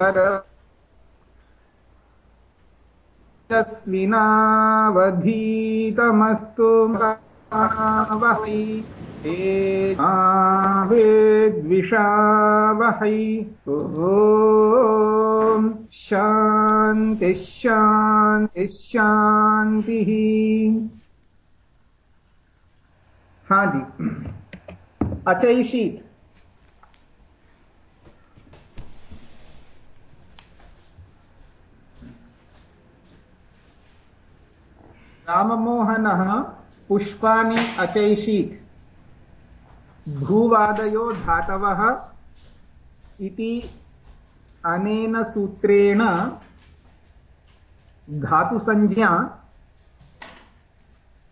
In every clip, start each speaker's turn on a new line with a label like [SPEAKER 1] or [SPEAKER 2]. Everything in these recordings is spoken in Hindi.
[SPEAKER 1] वीर्यम् कर यस्मिनावधीतमस्तु वै वेद्विषावहै ॐ शान्तिः शान्तिः शान्तिः। हाँ जी। अचई राममोहनः पुष्पाणि अचैषीत् भूवादयो धातवः इति अनेन सूत्रेण धातुसंज्ञा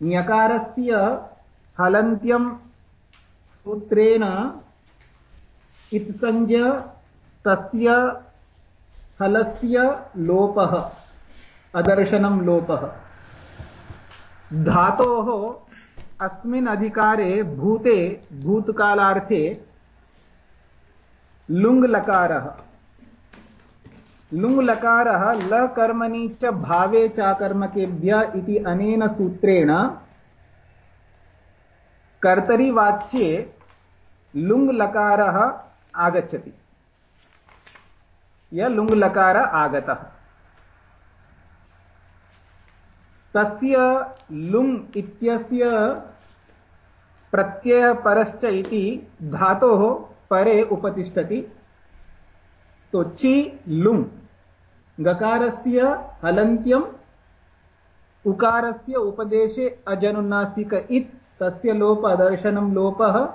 [SPEAKER 1] ञकारस्य हलन्त्यं सूत्रेण इत्संज्ञ तस्य हलस्य लोपः, अदर्शनं लोपः। धातोः अस्मिन् अधिकारे भूते, भूतकालार्थे लुङ्लकारः। लुङ्लकारः लकर्मणि च भावे चाकर्मकेभ्य इति अनेन सूत्रेण कर्तरिवाच्ये लुङ्लकारः आगच्छति। य लुङ्लकार आगतः। तस्य लुङ् इत्यस्य प्रत्ययपरश्च इति धातोः परे उपतिष्ठति। तो चि लुङ्, गकारस्य हलन्त्यम्, उकारस्य उपदेशे अजनुनासिक इत्, तस्य लोप दर्शनं लोपः।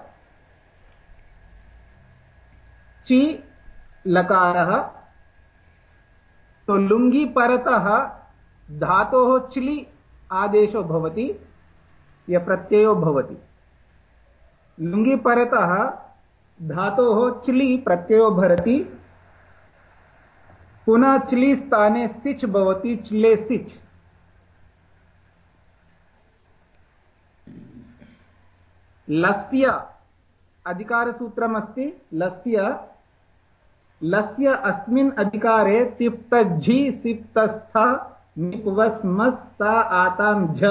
[SPEAKER 1] चि लकारः तो लुङ्गी परतः धातोः चिलि आदेशो भवति, य प्रत्ययो भवति। लुङ्गि परतः धातोः चिलि प्रत्ययो भरति, पुनः चिलि स्थाने सिच् भवति चिले सिच्। लस्य अधिकारसूत्रमस्ति, लस्य लस्य अस्मिन् अधिकारे तिप्तझि, सिप्तस्थ निपवस्मस्ता आतां झ,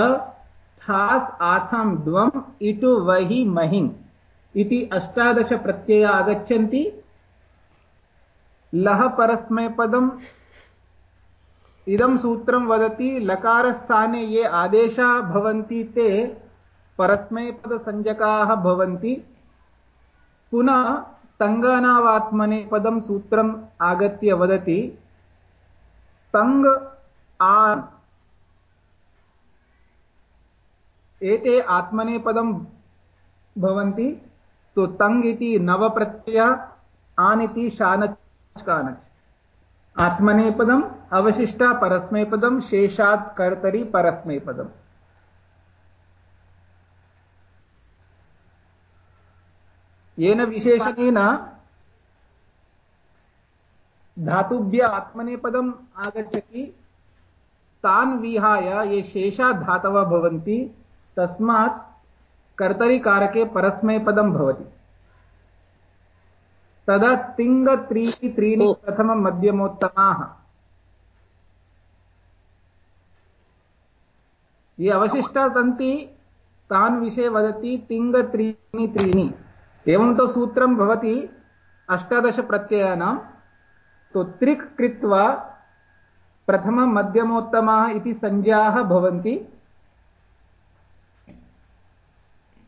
[SPEAKER 1] थास् आथां द्वम् इटु वहि महिम् इति अष्टादश प्रत्यया आगच्छन्ति। लः परस्मैपदम् इदं सूत्रं वदति, लकारस्थाने ये आदेशाः भवन्ति ते परस्मैपदसंज्ञकाः भवन्ति। पुनः तङ्गानावात्मनेपदं सूत्रम् आगत्य वदति। तङ् आन् एते आत्मनेपदं भवन्ति तो तङ् इति नवप्रत्यय, आन् इति शानच् कानच् आत्मनेपदम् अवशिष्टा परस्मैपदं शेषात् कर्तरि परस्मैपदम् येन विशेषणेन धातुभ्य आत्मनेपदम् आगच्छति तान् विहाय ये शेषा धातवः भवन्ति तस्मात् कर्तरिकारके परस्मैपदं भवति। तदा तिङ् त्रीणि त्रीणि प्रथमं मध्यमोत्तमाः ये अवशिष्टाः सन्ति तान् विषये वदति तिङ् त्रीणि त्रीणि। एवं तु सूत्रं भवति अष्टादशप्रत्ययानां। तु त्रिक् कृत्वा प्रथमं मध्यमोत्तमाः इति संज्ञाः भवन्ति।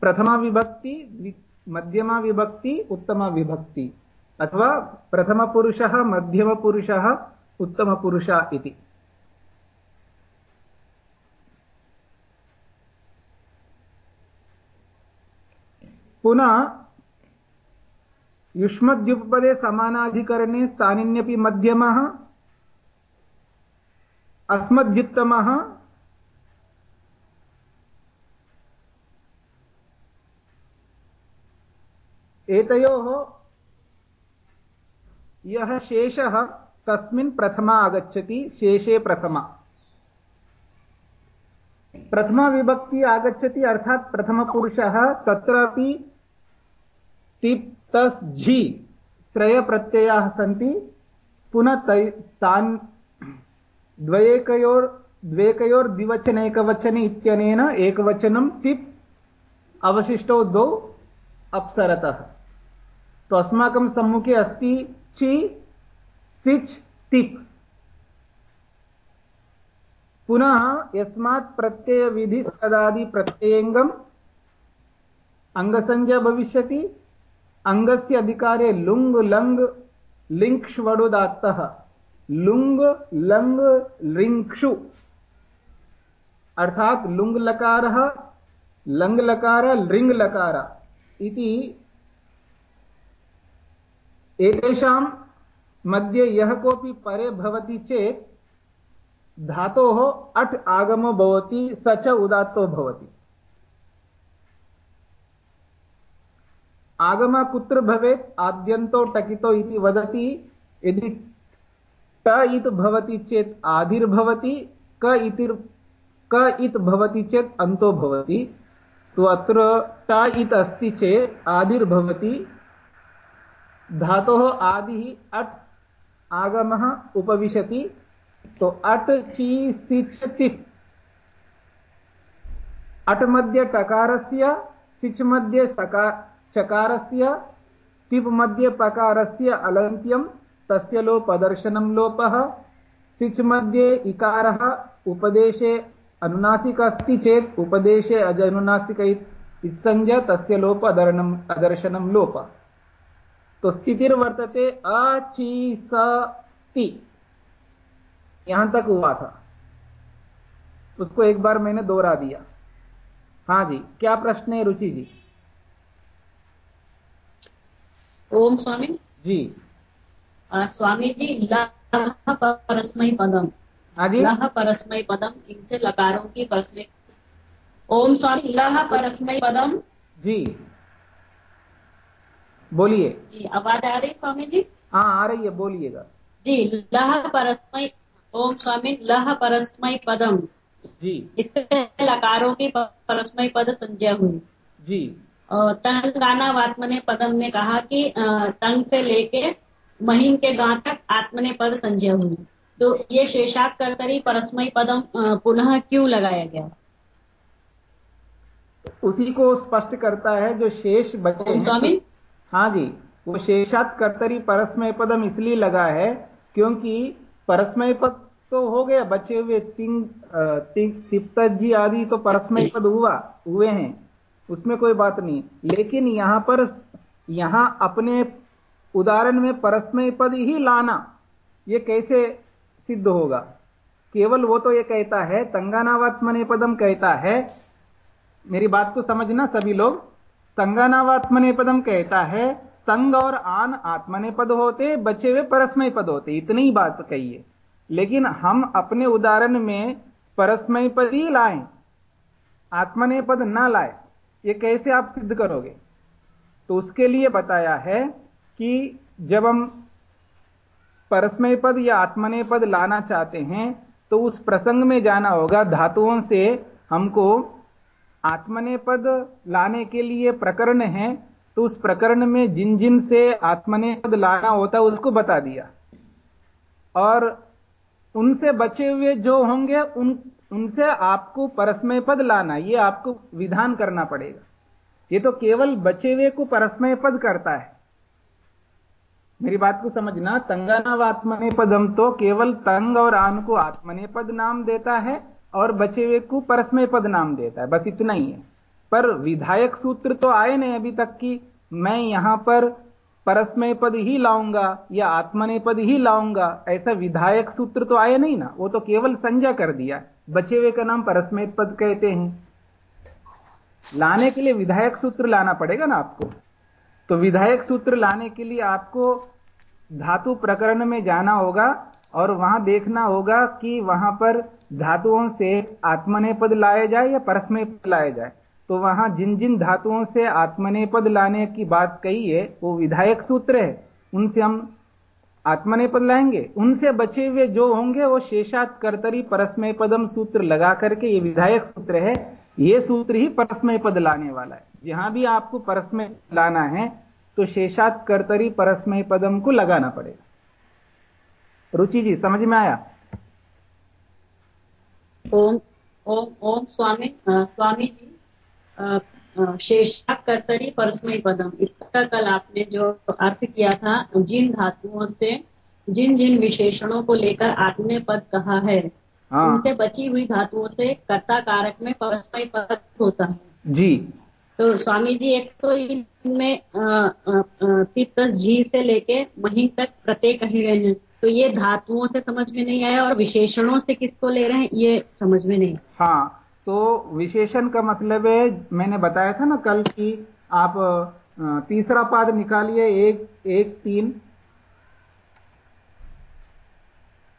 [SPEAKER 1] प्रथमाविभक्ति मध्यमाविभक्ति उत्तमविभक्ति अथवा प्रथमपुरुषः, मध्यमपुरुषः, उत्तमपुरुष इति। पुनः युष्मद्युपपदे समानाधिकरणे स्थानिन्यपि मध्यमः। अस्मद्युत्तमः। एतयोः यः शेषः तस्मिन् प्रथमा आगच्छति, शेषे प्रथमा। प्रथमा विभक्ति आगच्छति अर्थात् प्रथमपुरुषः तत्रापि तिप् तस् झि त्रय प्रत्ययाः सन्ति, पुनः तान् द्वयेकयोर् द्वेकयोर्द्विवचनैकवचने इत्यनेन एकवचनं तिप् अवशिष्टौ द्वौ अप्सरतः। तो अस्माकं सम्मुखे अस्ति चि, सिच्, तिप्। पुनः यस्मात् प्रत्ययविधिस्तदादिप्रत्ययङ्गम् अङ्गसंज्ञा भविष्यति। अङ्गस्य अधिकारे लुङ्, लङ् लिङ्क्ष्वडुदात्तः लुङ् लङ् लिङ्क्षु अर्थात् लुङ् लकारः लङ् लकार लृङ् लकार। इति एतेषां मध्ये यः कोऽपि परे भवति चेत् धातोः अट् आगमो भवति, स च उदात्तो भवति। आगम कुत्र भवेत्? आद्यन्तो टकितो इति वदति। यदि ट इत् भवति चेत् आधिर्भवति क क इत् भवति चेत् अन्तो भवति। अत्र ट इत् अस्ति चेत् आदिर्भवति। धातोः आदिः अट् आगमः उपविशति। तो अट् ची सिच् अट् मध्ये टकारस्य, सिच् मध्ये सका, चकारस्य, तिप् मध्ये पकारस्य तस्य लोपदर्शनं लोपः। सिच् मध्ये इकारः उपदेशे अनुनासिक अस्ति चेत् उपदेशे अजनुनासिक इत्संज्ञा तस्य लोप अदर्णम् अदर्शनं लोप। तो स्थितिर्वर्तते अचि स यहाँ तक हुआ था। उसको एक बार मैंने दोहरा दिया। हाँ जी क्या प्रश्न है रुचि जी?
[SPEAKER 2] ओम स्वामी।
[SPEAKER 1] जी।
[SPEAKER 2] स्वामी जी लह परस्मय पदम।
[SPEAKER 1] हाँ जी
[SPEAKER 2] लह परस्मय पदम इनसे लकारों की परस्मय ओम स्वामी लह परस्मय पदम।
[SPEAKER 1] जी। बोलिए।
[SPEAKER 2] जी आवाज़ आ रही स्वामी जी
[SPEAKER 1] हाँ आ रही है बोलिएगा।
[SPEAKER 2] जी लह परस्मय ओम स्वामी लह परस्मय पदम।
[SPEAKER 1] जी।
[SPEAKER 2] इससे लकारों की परस्मय पद संज्ञा हुई।
[SPEAKER 1] जी।
[SPEAKER 2] तंग गाना वात्मने पदम ने कहा कि तंग से लेके महीन के गां तक आत्मने पद संजय हुई। तो ये शेषात कर्तरी परस्मय पदम पुनः क्यों लगाया गया?
[SPEAKER 1] उसी को स्पष्ट करता है जो शेष बचे
[SPEAKER 2] स्वामी?
[SPEAKER 1] हाँ जी वो शेषात कर्तरी परस्मय पदम इसलिए लगा है क्योंकि परस्मय पद तो हो गया बचे हुए तिंग तिंग तिप्तजी आदि तो परस्मय पद हुआ हुए हैं। उसमें कोई बात नहीं। लेकिन यहाँ पर यहाँ अपने उदाहरण में परस्मय पद ही लाना, ये कैसे सिद्ध होगा? केवल वो तो ये कहता है, तंगानावात्मने पदम कहता है। मेरी बात को समझना सभी लोग। तंगानावात्मने पदम कहता है, तंग और आन आत्मने पद होते, बचे हुए परस्मय पद होते, इतनी बात कही है लेकिन हम अपने उदाहरण में परस्मय पद ही लाए, आत्मने पद ना लाए, ये कैसे आप सिद्ध करोगे? तो उसके लिए बताया है कि जब हम परस्मय पद या आत्मने पद लाना चाहते हैं तो उस प्रसंग में जाना होगा। धातुओं से हमको आत्मने पद लाने के लिए प्रकरण है तो उस प्रकरण में जिन जिन से आत्मने पद लाना होता है, उसको बता दिया। और उनसे बचे हुए जो होंगे, उन, उनसे आपको परस्मय पद लाना, ये आपको विधान करना पड़ेगा। ये तो केवल बचे हुए को परस्मय पद करता है। मेरी बात को समझना तंगानाव आत्मने पदम तो केवल तंग और आन को आत्मने पद नाम देता है और बचे हुए को परस्मय पद नाम देता है, बस इतना ही है। पर विधायक सूत्र तो आए नहीं अभी तक कि मैं यहाँ पर परस्मय पद ही लाऊँगा या आत्मने पद ही लाऊँगा, ऐसा विधायक सूत्र तो आए नहीं ना, वो तो केवल संज्ञा कर दिया। बचे हुए का नाम परस्मय पद कहते हैं। लाने के लिए विधायक सूत्र लाना पड़ेगा ना आपको? तो विधायक सूत्र लाने के लिए आपको धातु प्रकरण में जाना होगा और वहाँ देखना होगा कि वहाँ पर धातुओं से आत्मने पद लाए जाए या परस्मय पद लाया जाए। तो वहाँ जिन जिन धातुओं से आत्मने पद लाने की बात कही है, वो विधायक सूत्र है। उनसे हम आत्मने पद लाएँगे। उनसे बचे हुए जो होंगे, वो शेषात कर्तरी परस्मय पदम सूत्र लगा करके ये विधायक सूत्र है। ये सूत्र ही परस्मय पद लाने वाला है। जहाँ भी आपको परस्मय लाना है तो शेषात कर्तरी परस्मय पदम को लगाना पड़ेगा। रुचि जी समझ में आया?
[SPEAKER 2] ओम ओम ओम स्वामी स्वामी जी शेषात कर्तरी परस्मय पदम। इसका कल आपने जो अर्थ किया था जिन धातुओं से जिन जिन विशेषणों को लेकर आत्मने पद कहा है हाँ। उनसे बची हुई धातुओं से कर्ता कारक में परस्मय पद होता है।
[SPEAKER 1] जी।
[SPEAKER 2] तो स्वामी जी, एक तो इनमें प्लस जी से लेके वहीं तक प्रत्येक कही रहे हैं तो ये धातुओं से समझ में नहीं आया और विशेषणों से किसको ले रहे हैं, ये समझ में नहीं।
[SPEAKER 1] हाँ तो विशेषण का मतलब है, मैंने बताया था ना कल की आप तीसरा पाद निकालिए, एक एक तीन।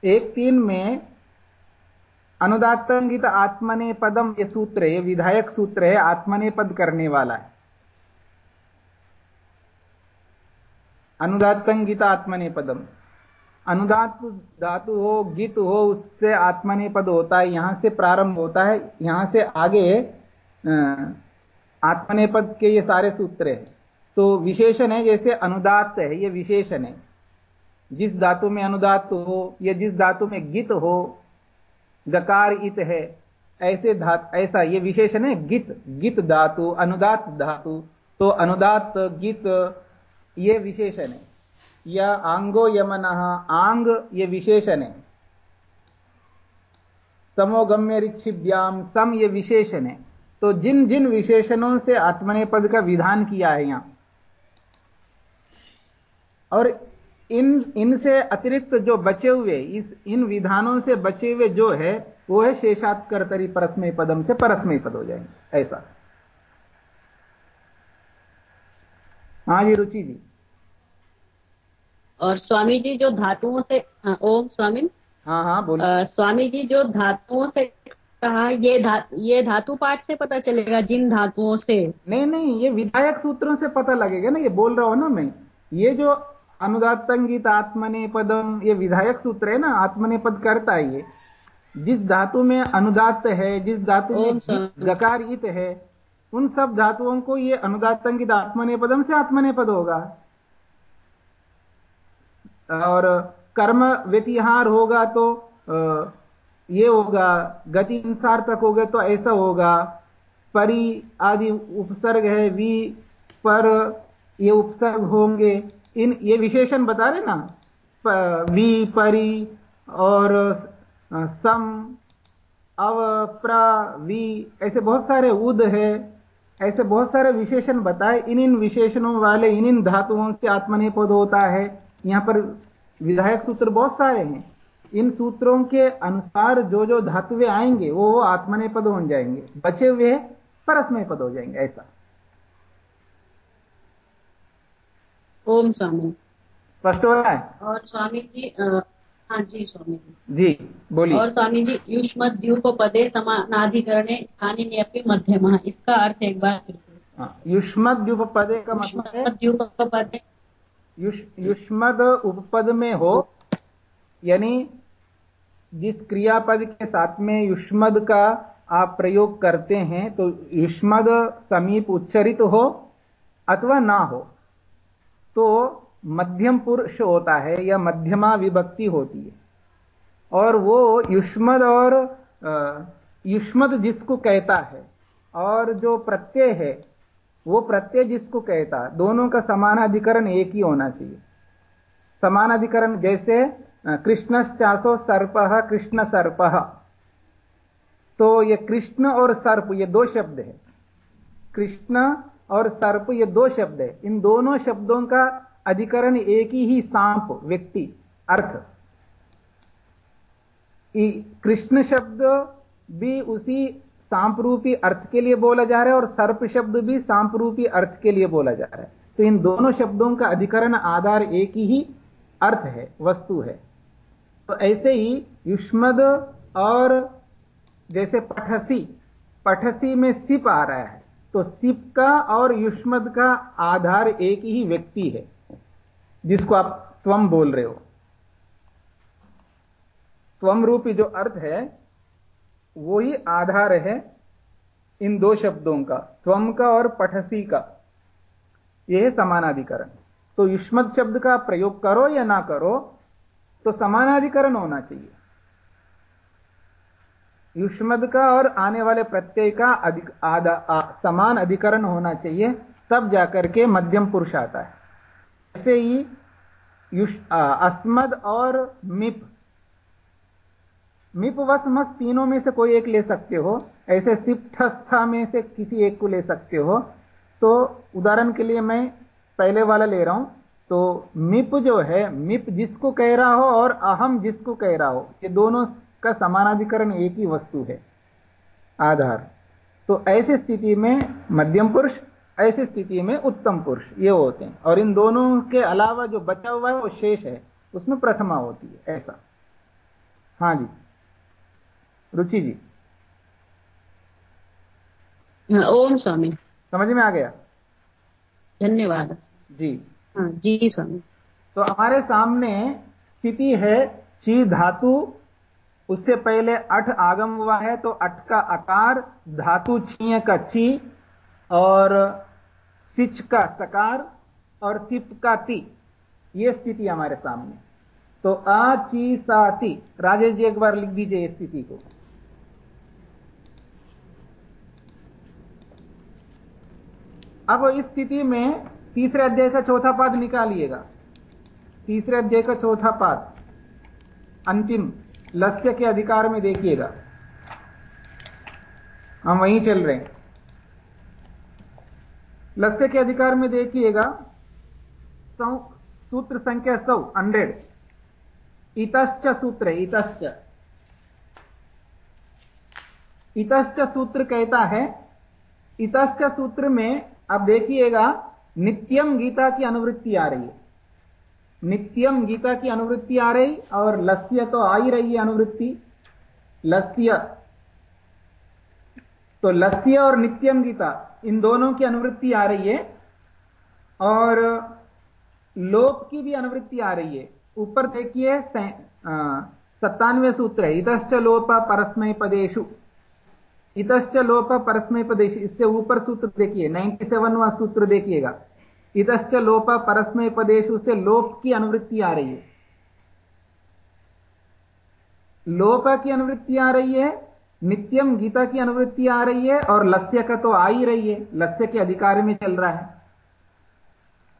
[SPEAKER 1] एक तीन में अनुदातंगित आत्मने पदम ये सूत्र है विधायक सूत्र है, आत्मने पद करने वाला है। अनुदातंगित आत्मने पदम। अनुदात धातु हो, गीत हो, उससे आत्मने पद होता है, यहाँ से प्रारंभ होता है, यहाँ से आगे आत्मने पद के ये सारे सूत्र है। तो विशेषण है, जैसे अनुदात है, ये विशेषण है। जिस धातु में अनुदात हो, या जिस धातु में गित हो गकार इत है। ऐसे धात, ऐसा ये विशेषण है गित गित धातु, अनुदात धातु। तो अनुदात, गित, ये विशेषण है या आंगो यमन, आंग ये विशेषण है समोगम्य ऋक्षिभ्याम सम ये विशेषण है तो जिन जिन विशेषणों से आत्मने पद का विधान किया है यहाँ। और इन इनसे अतिरिक्त जो बचे हुए इस इन विधानों से बचे हुए जो है वो है शेषात कर्तरी परस्मय पदम से परस्मय पद हो जाएँगे। ऐसा। हाँ जी रुचि जी।
[SPEAKER 2] और स्वामी जी जो धातुओं से हाँ, ओम स्वामी।
[SPEAKER 1] हाँ हाँ बोलिए।
[SPEAKER 2] स्वामी जी जो धातुओं से कहा ये धा, ये धातु पाठ से पता चलेगा जिन धातुओं से।
[SPEAKER 1] नहीं नहीं ये विधायक सूत्रों से पता लगेगा ना ये बोल रहा हूँ ना मैं। ये जो अनुदातंगित आत्मने पदम ये विधायक सूत्र है ना आत्मने पद करता है ये। जिस धातु में अनुदात है जिस धातु में गकार इत है उन सब धातुओं को ये अनुदातंगित आत्मने पदम से आत्मने पद होगा। और कर्म व्यतिहार होगा तो ये होगा गति अनुसार तक हो तो ऐसा होगा। परि आदि उपसर्ग है वी पर ये उपसर्ग होंगे। इन ये विशेषण बता रहे ना वी, परी, और सम, अव, प्र, वी, ऐसे बहुत सारे उद है, ऐसे बहुत सारे विशेषण बताए, इन इन विशेषणों वाले, इन इन धातुओं से आत्मनिपद होता है। यहाँ पर विधायक सूत्र बहुत सारे हैं। इन सूत्रों के अनुसार जो जो धातुएँ आएँगे, वो वो आत्मनिपद हो जाएँगे। बचे हुए परस्मय पद हो जाएँगे, ऐसा।
[SPEAKER 2] ओम स्वामी।
[SPEAKER 1] स्पष्ट हो रहा है?
[SPEAKER 2] और स्वामी जी हाँ जी स्वामी जी।
[SPEAKER 1] जी बोलिए।
[SPEAKER 2] और स्वामी जी युष्म द्यूप पदे समानाधिकरणे स्थानीय मध्यम। इसका अर्थ एक बार फिर से।
[SPEAKER 1] हाँ, पदे का मतलब
[SPEAKER 2] पदे
[SPEAKER 1] युष्मद उपपद में हो यानी जिस क्रियापद के साथ में युष्मद का आप प्रयोग करते हैं तो युष्मद समीप उच्चरित हो अथवा ना हो। तो मध्यम पुरुष होता है या मध्यमा विभक्ति होती है। और वो युष्मद और युष्मद जिसको कहता है, और जो प्रत्यय है, वो प्रत्यय जिसको कहता है दोनों का समानाधिकरण एक ही होना चाहिए। समानाधिकरण जैसे कृष्णश्चासो सर्प कृष्ण सर्प। तो ये कृष्ण और सर्प, ये दो शब्द है। कृष्ण और सर्प ये दो शब्द है। इन दोनों शब्दों का अधिकरण एक ही ही सांप, व्यक्ति, अर्थ। कृष्ण शब्द भी उसी सांप रूपी अर्थ के लिए बोला जा रहा है और सर्प शब्द भी सांप रूपी अर्थ के लिए बोला जा रहा है। तो इन दोनों शब्दों का अधिकरण आधार एक ही अर्थ है, वस्तु है। तो ऐसे ही युष्मद और जैसे पठसी पठसी में सिप आ रहा है। तो सिप का और युष्मद का आधार एक ही व्यक्ति है, जिसको आप त्वम बोल रहे हो। त्वम रूपी जो अर्थ है, वो ही आधार है इन दो शब्दों का, त्वम का और पठसी का। यह है समानाधिकरण। तो युष्मत शब्द का प्रयोग करो या ना करो तो समानाधिकरण होना चाहिए। युष्मद का और आने वाले प्रत्यय का अधिक आदा आ, समान अधिकरण होना चाहिए तब जाकर के मध्यम पुरुष आता है। ऐसे ही अस्मद और मिप। मिप वसमस तीनों में से कोई एक ले सकते हो। ऐसे सिप्ठस्था में से किसी एक को ले सकते हो। तो उदाहरण के लिए मैं पहले वाला ले रहा हूँ। तो मिप जो है मिप जिसको कह रहा हो और अहम जिसको कह रहा हो ये दोनों का समानाधिकरण एक ही वस्तु है आधार। तो ऐसी स्थिति में मध्यम पुरुष ऐसी स्थिति में उत्तम पुरुष ये होते हैं। और इन दोनों के अलावा जो बचा हुआ है वो शेष है। उसमें प्रथमा होती है ऐसा। हाँ जी। रुचि जी।
[SPEAKER 2] ओम स्वामी।
[SPEAKER 1] समझ में आ गया?
[SPEAKER 2] धन्यवाद।
[SPEAKER 1] जी।
[SPEAKER 2] हाँ जी स्वामी।
[SPEAKER 1] तो हमारे सामने स्थिति है ची धातु उससे पहले अठ आगम हुआ है तो अठ का आकार, धातु छीय का ची, और सिच का सकार, और तिप का ती। यह स्थिति हमारे सामने। तो आ, ची, सा, ती। राजेश जी, एक बार लिख दीजिए स्थिति को। अब इस स्थिति में तीसरे अध्याय का चौथा पाद निकालिएगा। तीसरे अध्याय का चौथा पाद। अंतिम। लस्य के अधिकार में देखिएगा। हम वहीं चल रहे हैं। लस्य के अधिकार में देखिएगा। सूत्र संख्या सौ हंड्रेड इतश्च सूत्र, इतश्च। इतश्च सूत्र कहता है, इतश्च सूत्र में अब देखिएगा नित्यम गीता की अनुवृत्ति आ रही है। नित्यम गीता की अनुवृत्ति आ रही और लस्य तो आ ही रही है अनुवृत्ति। लस्य। तो लस्य और नित्यम गीता, इन दोनों की अनुवृत्ति आ रही है और लोप की भी अनुवृत्ति आ रही है। ऊपर देखिए सत्तानवे सूत्र है। इतश्च लोप परस्मय पदेशु इतश्च लोप परस्मय पदेशु इससे ऊपर सूत्र देखिए 97वां सूत्र देखिएगा। इतश्च लोप परस्मय पदेशु से लोप की अनुवृत्ति आ रही है। लोप की अनुवृत्ति आ रही है नित्यम गीता की अनुवृत्ति आ रही है और लस्य का तो आ ही रही है, लस्य के अधिकार में चल रहा है।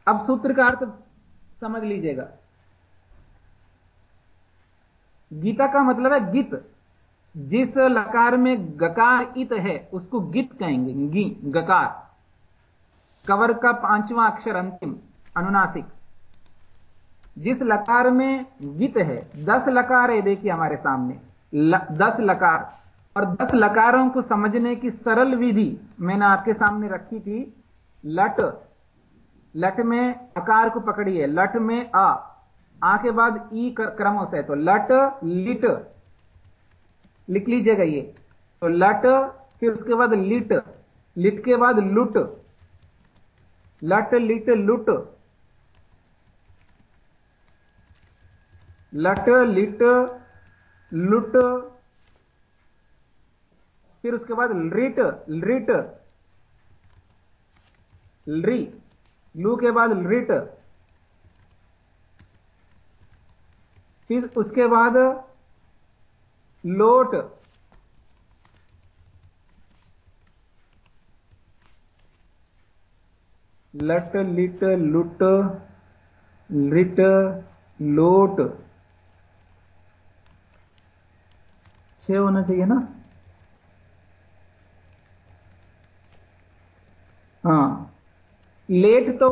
[SPEAKER 1] अब सूत्र का अर्थ समझ लीजिएगा। गीता का मतलब है गीत। जिस लकार में गकार इत है, उसको गीत कहेंगे, गी, गकार। कवर का पांचवा अक्षर अंतिम अनुनासिक। जिस लकार में गित है दस लकार है देखिए हमारे सामने। ल, दस लकार। और दस लकारों को समझने की सरल विधि मैंने आपके सामने रखी थी। लट। लट में अकार को पकड़िए। लट में आ। आ के बाद ई क्रमों से तो लट लिट। लिख लीजिएगा ये। तो लट फिर उसके बाद लिट। लिट के बाद लुट। लट लिट लुट। लट लिट लुट। फिर उसके बाद रिट रिट री लू के बाद रिट फिर उसके बाद लोट। लट, लिट, लुट, लिट, लोट। छ होना चाहिए ना? हाँ। लेट तो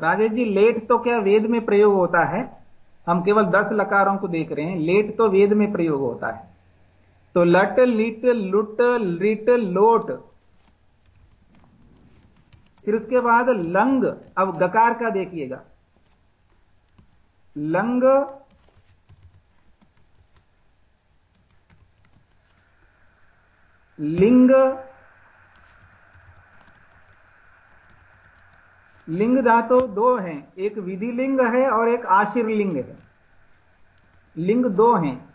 [SPEAKER 1] राजेश जी, लेट तो क्या वेद में प्रयोग होता है? हम केवल दस लकारों को देख रहे हैं। लेट तो वेद में प्रयोग होता है। तो लट, लिट, लुट, लिट, लोट। फिर उसके बाद लंग, अब गकार का देखिएगा। लंग, लिंग लिंग धातु दो हैं, एक विधि लिंग है और एक आशीर्लिंग है। लिंग दो हैं,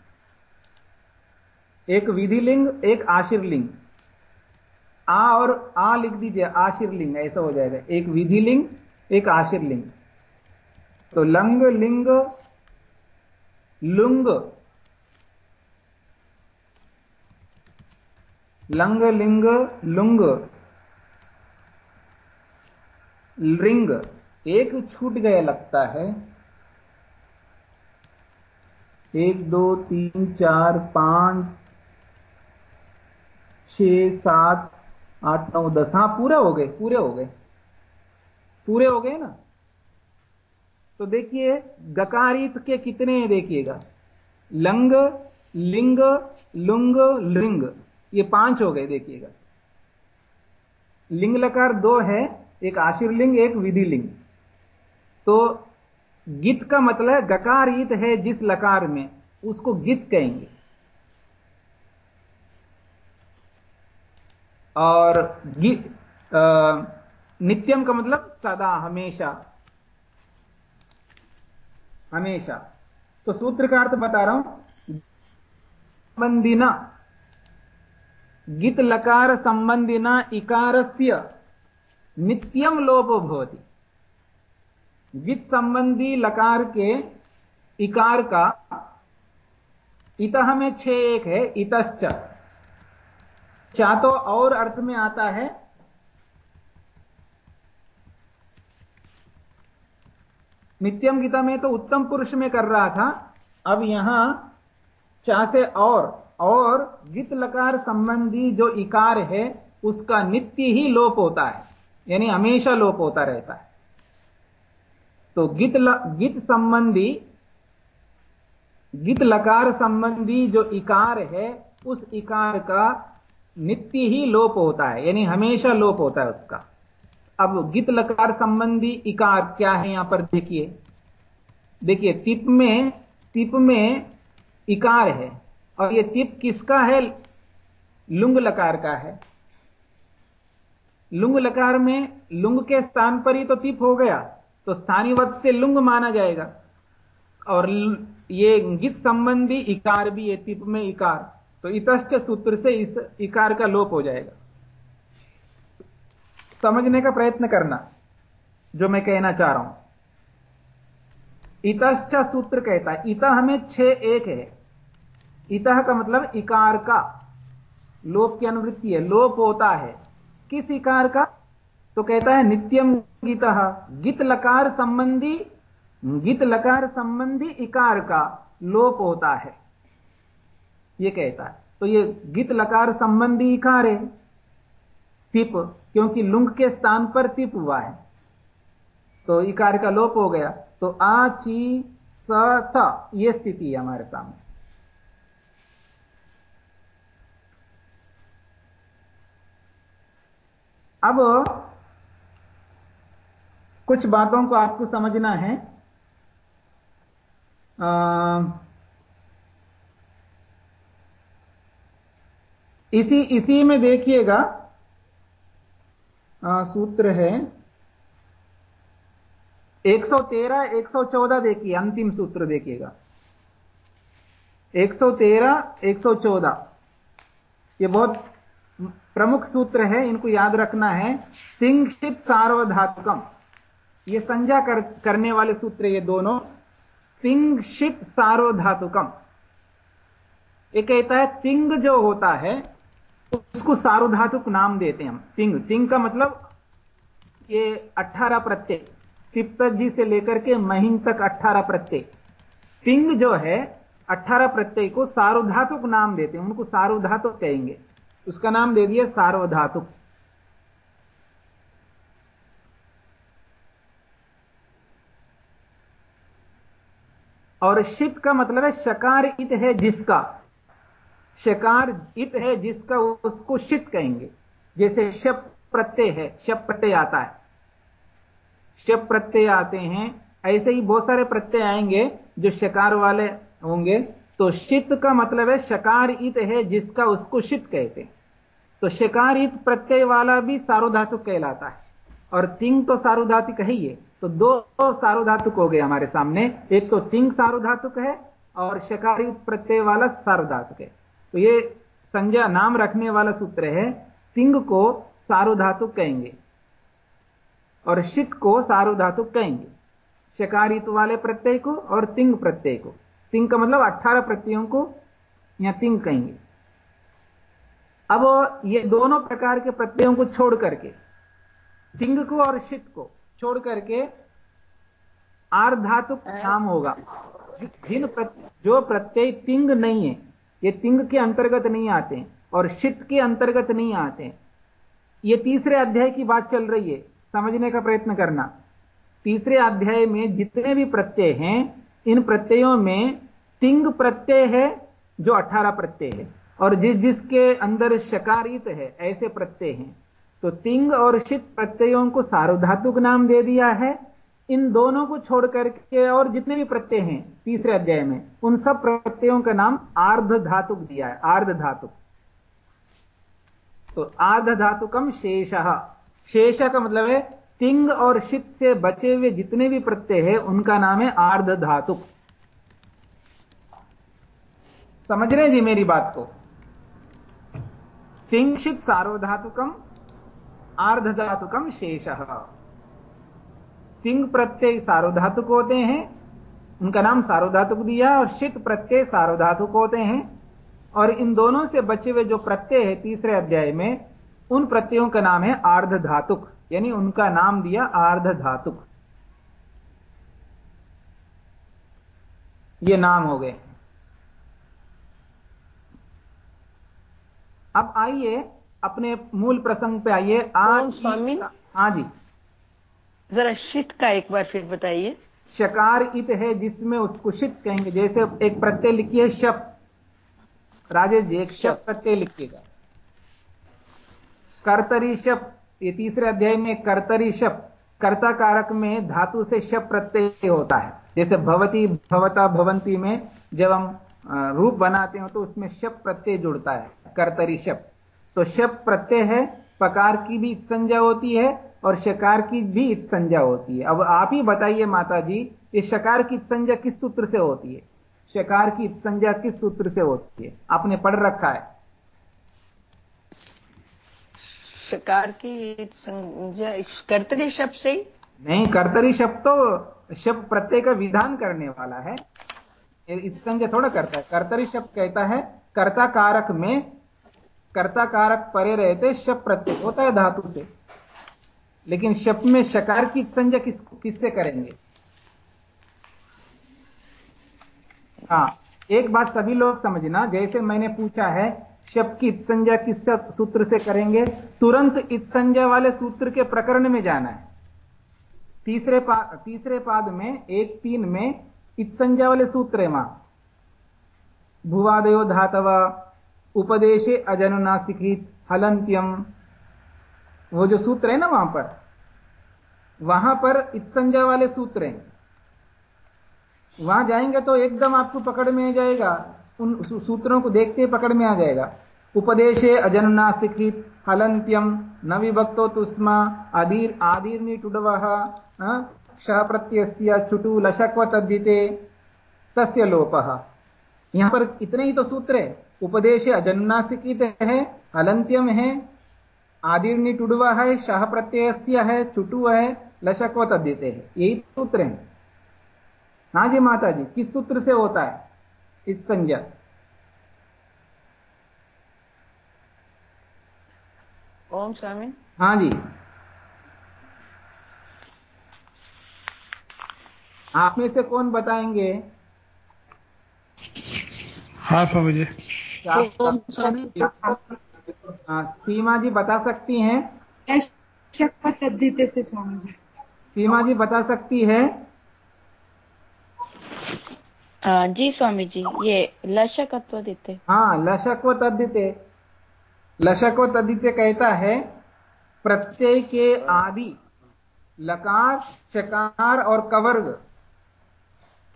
[SPEAKER 1] एक विधि लिंग, एक आशीर लिंग। आ और आ लिख दीजिए, आशीर्लिंग, ऐसा हो जाएगा। एक विधि लिंग एक आशीर्लिंग। तो लंग, लिंग, लुंग। लंग, लिंग, लुंग। रिंग। एक छूट गया लगता है। एक, दो, तीन, चार, पाँच, छ, सात आठ, नौ, दस। हाँ पूरे हो गए, पूरे हो गए। पूरे हो गए ना? तो देखिए, गकारित के कितने हैं देखिएगा? लंग, लिंग, लुंग, लिंग। ये पाँच हो गए देखिएगा। लिंग लकार दो है, एक आशीर्लिंग, एक विधि लिंग तो गित का मतलब गकार ईत है जिस लकार में, उसको गित कहेंगे। और गित नित्यम का मतलब सदा, हमेशा। हमेशा। तो सूत्र का अर्थ बता रहा हूँ। संबंधिना गित लकार संबंधिना इकारस्य। नित्यम लोपो भवती। गित संबंधी लकार के इकार का, इतः में छह एक है, इतश्च। चा तो और अर्थ में आता है। नित्यम गीता में तो उत्तम पुरुष में कर रहा था। अब यहाँ चा से और और गित लकार संबंधी जो इकार है उसका नित्य ही लोप होता है। यानी हमेशा लोप होता रहता है। तो गित ल, गित संबंधी गित लकार संबंधी जो इकार है उस इकार का नित्य ही लोप होता है, यानी हमेशा लोप होता है उसका। अब गित लकार संबंधी इकार क्या है यहाँ पर देखिए। देखिए, तिप में तिप में इकार है, और यह तिप किसका है? लुंग लकार का है। लुंग लकार में लुंग के स्थान पर ही तो तिप हो गया तो स्थानीय वत से लुंग माना जाएगा। और ये गित संबंधी इकार भी है, तिप में इकार। तो इतश्च सूत्र से इस इकार का लोप हो जाएगा। समझने का प्रयत्न करना, जो मैं कहना चाह रहा हूँ। इतश्च सूत्र कहता है, इत हमें छ एक है। इत का मतलब इकार का। लोप की अनुवृत्ति है, लोप होता है। किस इकार का? तो कहता है नित्यम गीत। गीत लकार संबंधी, गीत लकार संबंधी इकार का लोप होता है। यह कहता है। तो ये गित लकार संबंधी इकार है तिप क्योंकि लुंग के स्थान पर तिप हुआ है। तो इकार का लोप हो गया। तो आ ची स स्थिति है हमारे सामने। अब कुछ बातों को आपको समझना है। आ, इसी इसी में देखिएगा सूत्र है 113 114 देखिए अंतिम सूत्र देखिएगा। 113 114 ये बहुत प्रमुख सूत्र है इनको याद रखना है। तिंक्षित सार्वधातुकम। ये संज्ञा कर, करने वाले सूत्र ये दोनों। तिंक्षित सार्वधातुकम। ये कहता है तिंग जो होता है उसको सार्वधातुक नाम देते हैं हम। तिंग। तिंग का मतलब ये 18 प्रत्यय। तिप्तक जी से लेकर के महीन तक 18 प्रत्यय। तिंग जो है 18 प्रत्यय को सार्वधातुक नाम देते हैं। उनको सार्वधातुक कहेंगे। उसका नाम दे दिया सार्वधातुक। और शित का मतलब है शकार इत है जिसका। शकार इत है जिसका उसको शित कहेंगे। जैसे शप प्रत्यय है, शप प्रत्यय आता है। शप प्रत्यय आते हैं, ऐसे ही बहुत सारे प्रत्यय आएँगे जो शकार वाले होंगे। तो शित का मतलब है शकार इत है जिसका उसको शित कहते हैं। तो शकारित प्रत्यय वाला भी सार्वधातुक कहलाता है। और तिंग तो सार्वधातुक है ही तो दो सार्वधातुक हो गए हमारे सामने। एक तो तिंग सार्वधातुक है और शकारित प्रत्यय वाला सार्वधातुक है। तो ये संज्ञा नाम रखने वाला सूत्र है तिंग को सारुधातुक कहेंगे और शित को सारुधातुक कहेंगे। शकारित वाले प्रत्यय को और तिंग प्रत्यय को। तिंग का मतलब 18 प्रत्ययों को या तिंग कहेंगे। अब ये दोनों प्रकार के प्रत्ययों को छोड़ करके तिंग को और शित को छोड़ करके आर्धातुक नाम होगा। जिन प्रत्यय जो प्रत्यय तिंग नहीं है ये तिंग के अंतर्गत नहीं आते और शित के अंतर्गत नहीं आते ये तीसरे अध्याय की बात चल रही है, समझने का प्रयत्न करना। तीसरे अध्याय में जितने भी प्रत्यय हैं, इन प्रत्ययों में तिंग प्रत्यय है जो 18 प्रत्यय है। और जिस जिसके अंदर शकारित है, ऐसे प्रत्यय हैं। तो तिंग और शित प्रत्ययों को सार्वधातुक नाम दे दिया है इन दोनों को छोड़ करके और जितने भी प्रत्यय हैं, तीसरे अध्याय में, उन सब प्रत्ययों का नाम आर्ध धातुक दिया है आर्ध धातुक तो आर्ध धातुकम शेष। शेष का मतलब है, तिंग और शित से बचे हुए जितने भी प्रत्यय है, उनका नाम है आर्ध धातुक समझ रहे जी मेरी बात को? तिंशित सार्वधातुकम आर्ध धातुकम शेष। तिंग प्रत्यय सार्वधातुक होते हैं उनका नाम सार्वधातुक दिया और शित प्रत्यय सार्वधातुक होते हैं। और इन दोनों से बचे हुए जो प्रत्यय है तीसरे अध्याय में उन प्रत्ययों का नाम है आर्ध धातुक यानी उनका नाम दिया आर्ध धातुक ये नाम हो गए। अब आइए अपने मूल प्रसंग पे आइए। आज
[SPEAKER 3] स्वामी?
[SPEAKER 1] हाँ जी।
[SPEAKER 3] जरा शित का एक बार फिर बताइए।
[SPEAKER 1] शकार इत है जिसमें उसको शित कहेंगे। जैसे एक प्रत्यय लिखिए शप। राजेश जी एक शप प्रत्यय लिखिएगा। कर्तरी शप ये तीसरे अध्याय में कर्तरी शप। कर्ता कारक में धातु से शप प्रत्यय होता है। जैसे भवती भवता भवंती में जब हम रूप बनाते हो तो उसमें शप प्रत्यय जुड़ता है। कर्तरी शप। तो शप प्रत्यय है पकार की भी संज्ञा होती है और शकार की भी संज्ञा होती है। अब आप ही बताइए माता जी ये शकार की संज्ञा किस सूत्र से होती है? शकार की संज्ञा किस सूत्र से होती है? आपने पढ़ रखा है।
[SPEAKER 3] शकार की संज्ञा कर्तरी शब्द से ही?
[SPEAKER 1] नहीं कर्तरी शब्द तो शब्द प्रत्यय का विधान करने वाला है। संज्ञा थोड़ा करता है। कर्तरी शब्द कहता है कर्ता कारक में कर्ता कारक परे रहते शब्द प्रत्यय होता है धातु से। लेकिन शब्द में शकार की संज्ञा किस, किससे करेंगे? हाँ एक बात सभी लोग समझना, जैसे मैंने पूछा है शब्द की संज्ञा किस सूत्र से करेंगे? तुरंत इत संज्ञा वाले सूत्र के प्रकरण में जाना है। तीसरे पाद तीसरे पाद में, एक तीन में इत संज्ञा वाले सूत्र है वहाँ। भुवादयो धातव उपदेशे अजनुनासिकित हलंत्यम वो जो सूत्र है ना वहाँ पर वहाँ पर इत संज्ञा वाले सूत्र हैं। वहाँ जाएँगे तो एकदम आपको पकड़ में आ जाएगा, उन सूत्रों को देखते ही पकड़ में आ जाएगा। उपदेशे अजनुनासिकृत हलंत्यम न विभक्तो तुस्मा, अधीर आदीर्नि टुडव श प्रत्यय चुटु लशक्व तद्दिते तस्य लोप। यहाँ पर इतने ही तो सूत्र है। उपदेश अजन्नासिकित है अलंत्यम है आदिर्नि टुडवा है शाह प्रत्यय है चुटु है लशक्व तद्दिते है। यही सूत्र है। हाँ जी माता जी किस सूत्र से होता है? इस संज्ञा।
[SPEAKER 3] ओम स्वामी।
[SPEAKER 1] हाँ जी। आप में से कौन बताएँगे?
[SPEAKER 4] हाँ स्वामी जी।
[SPEAKER 1] सीमा जी बता सकती हैं?
[SPEAKER 5] से स्वामी जी
[SPEAKER 1] सीमा जी बता सकती है?
[SPEAKER 6] आ, जी स्वामी जी ये लशकत्व देते।
[SPEAKER 1] हाँ लशक व तद्दिते लशक व तद्दिते कहता है प्रत्यय के आदि लकार शकार और कवर्ग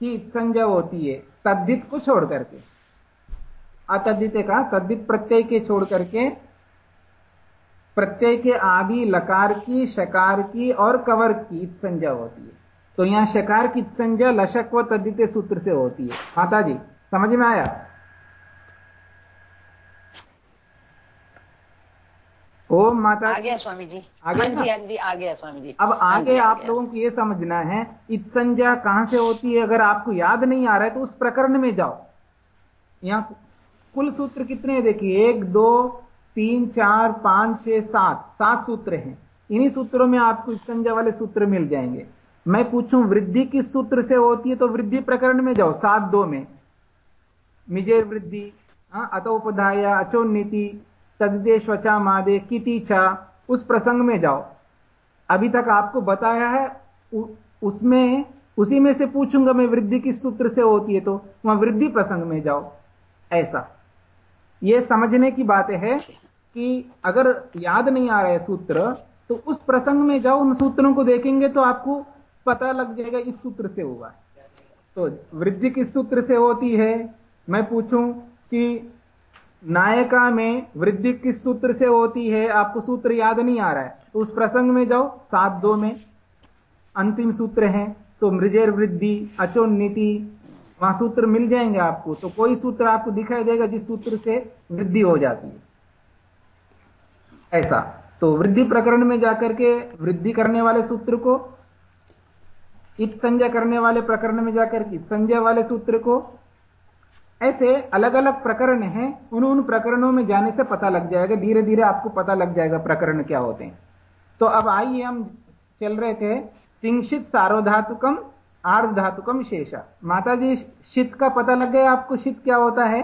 [SPEAKER 1] की संज्ञा होती है तद्दित को छोड़ करके। अतद्दित का तद्दित प्रत्यय के छोड़ करके प्रत्यय के आदि लकार की शकार की और कवर की संज्ञा होती है। तो यहाँ शकार की संज्ञा लशक व तद्दित सूत्र से होती है। माता जी समझ में आया? ओम माता
[SPEAKER 3] आ गया स्वामी जी।
[SPEAKER 1] आ गया?
[SPEAKER 3] हाँ जी हाँ जी आ गया स्वामी जी।
[SPEAKER 1] अब
[SPEAKER 3] हाँ
[SPEAKER 1] आगे आप लोगों को यह समझना है इत संज्ञा कहाँ से होती है? अगर आपको याद नहीं आ रहा है तो उस प्रकरण में जाओ। यहाँ कुल सूत्र कितने हैं? देखिए एक दो तीन चार पाँच छह सात। सात सूत्र हैं। इन्हीं सूत्रों में आपको संज्ञा वाले सूत्र मिल जाएँगे। मैं पूछूँ वृद्धि किस सूत्र से होती है? तो वृद्धि प्रकरण में जाओ सात दो में। मिजेर वृद्धि हाँ, अतोपधाय अचोन्नीति तद्देश वचा मादे किति चा। उस प्रसंग में जाओ। अभी तक आपको बताया है उ, उसमें उसी में से पूछूँगा मैं वृद्धि किस सूत्र से होती है तो वहाँ वृद्धि प्रसंग में जाओ। ऐसा। यह समझने की बात है कि अगर याद नहीं आ रहा है सूत्र तो उस प्रसंग में जाओ उन सूत्रों को देखेंगे तो आपको पता लग जाएगा इस सूत्र से हुआ तो वृद्धि किस सूत्र से होती है? मैं पूछूँ कि नायका में वृद्धि किस सूत्र से होती है? आपको सूत्र याद नहीं आ रहा है। तो उस प्रसंग में जाओ सात दो में। अंतिम सूत्र है तो मृजेर वृद्धि अचोन्नीति वहाँ सूत्र मिल जाएँगे आपको तो कोई सूत्र आपको दिखाई देगा जिस सूत्र से वृद्धि हो जाती है। ऐसा। तो वृद्धि प्रकरण में जाकर के वृद्धि करने वाले सूत्र को, इत संजय करने वाले प्रकरण में जाकर के, इत संजय वाले सूत्र को, ऐसे अलग अलग प्रकरण हैं उन उन प्रकरणों में जाने से पता लग जाएगा धीरे धीरे आपको पता लग जाएगा प्रकरण क्या होते हैं। तो अब आइए हम चल रहे थे तिंशित सारोधातुकम आर्ध धातुकम शेषा माता जी शीत का पता लग गया आपको? शीत क्या होता है?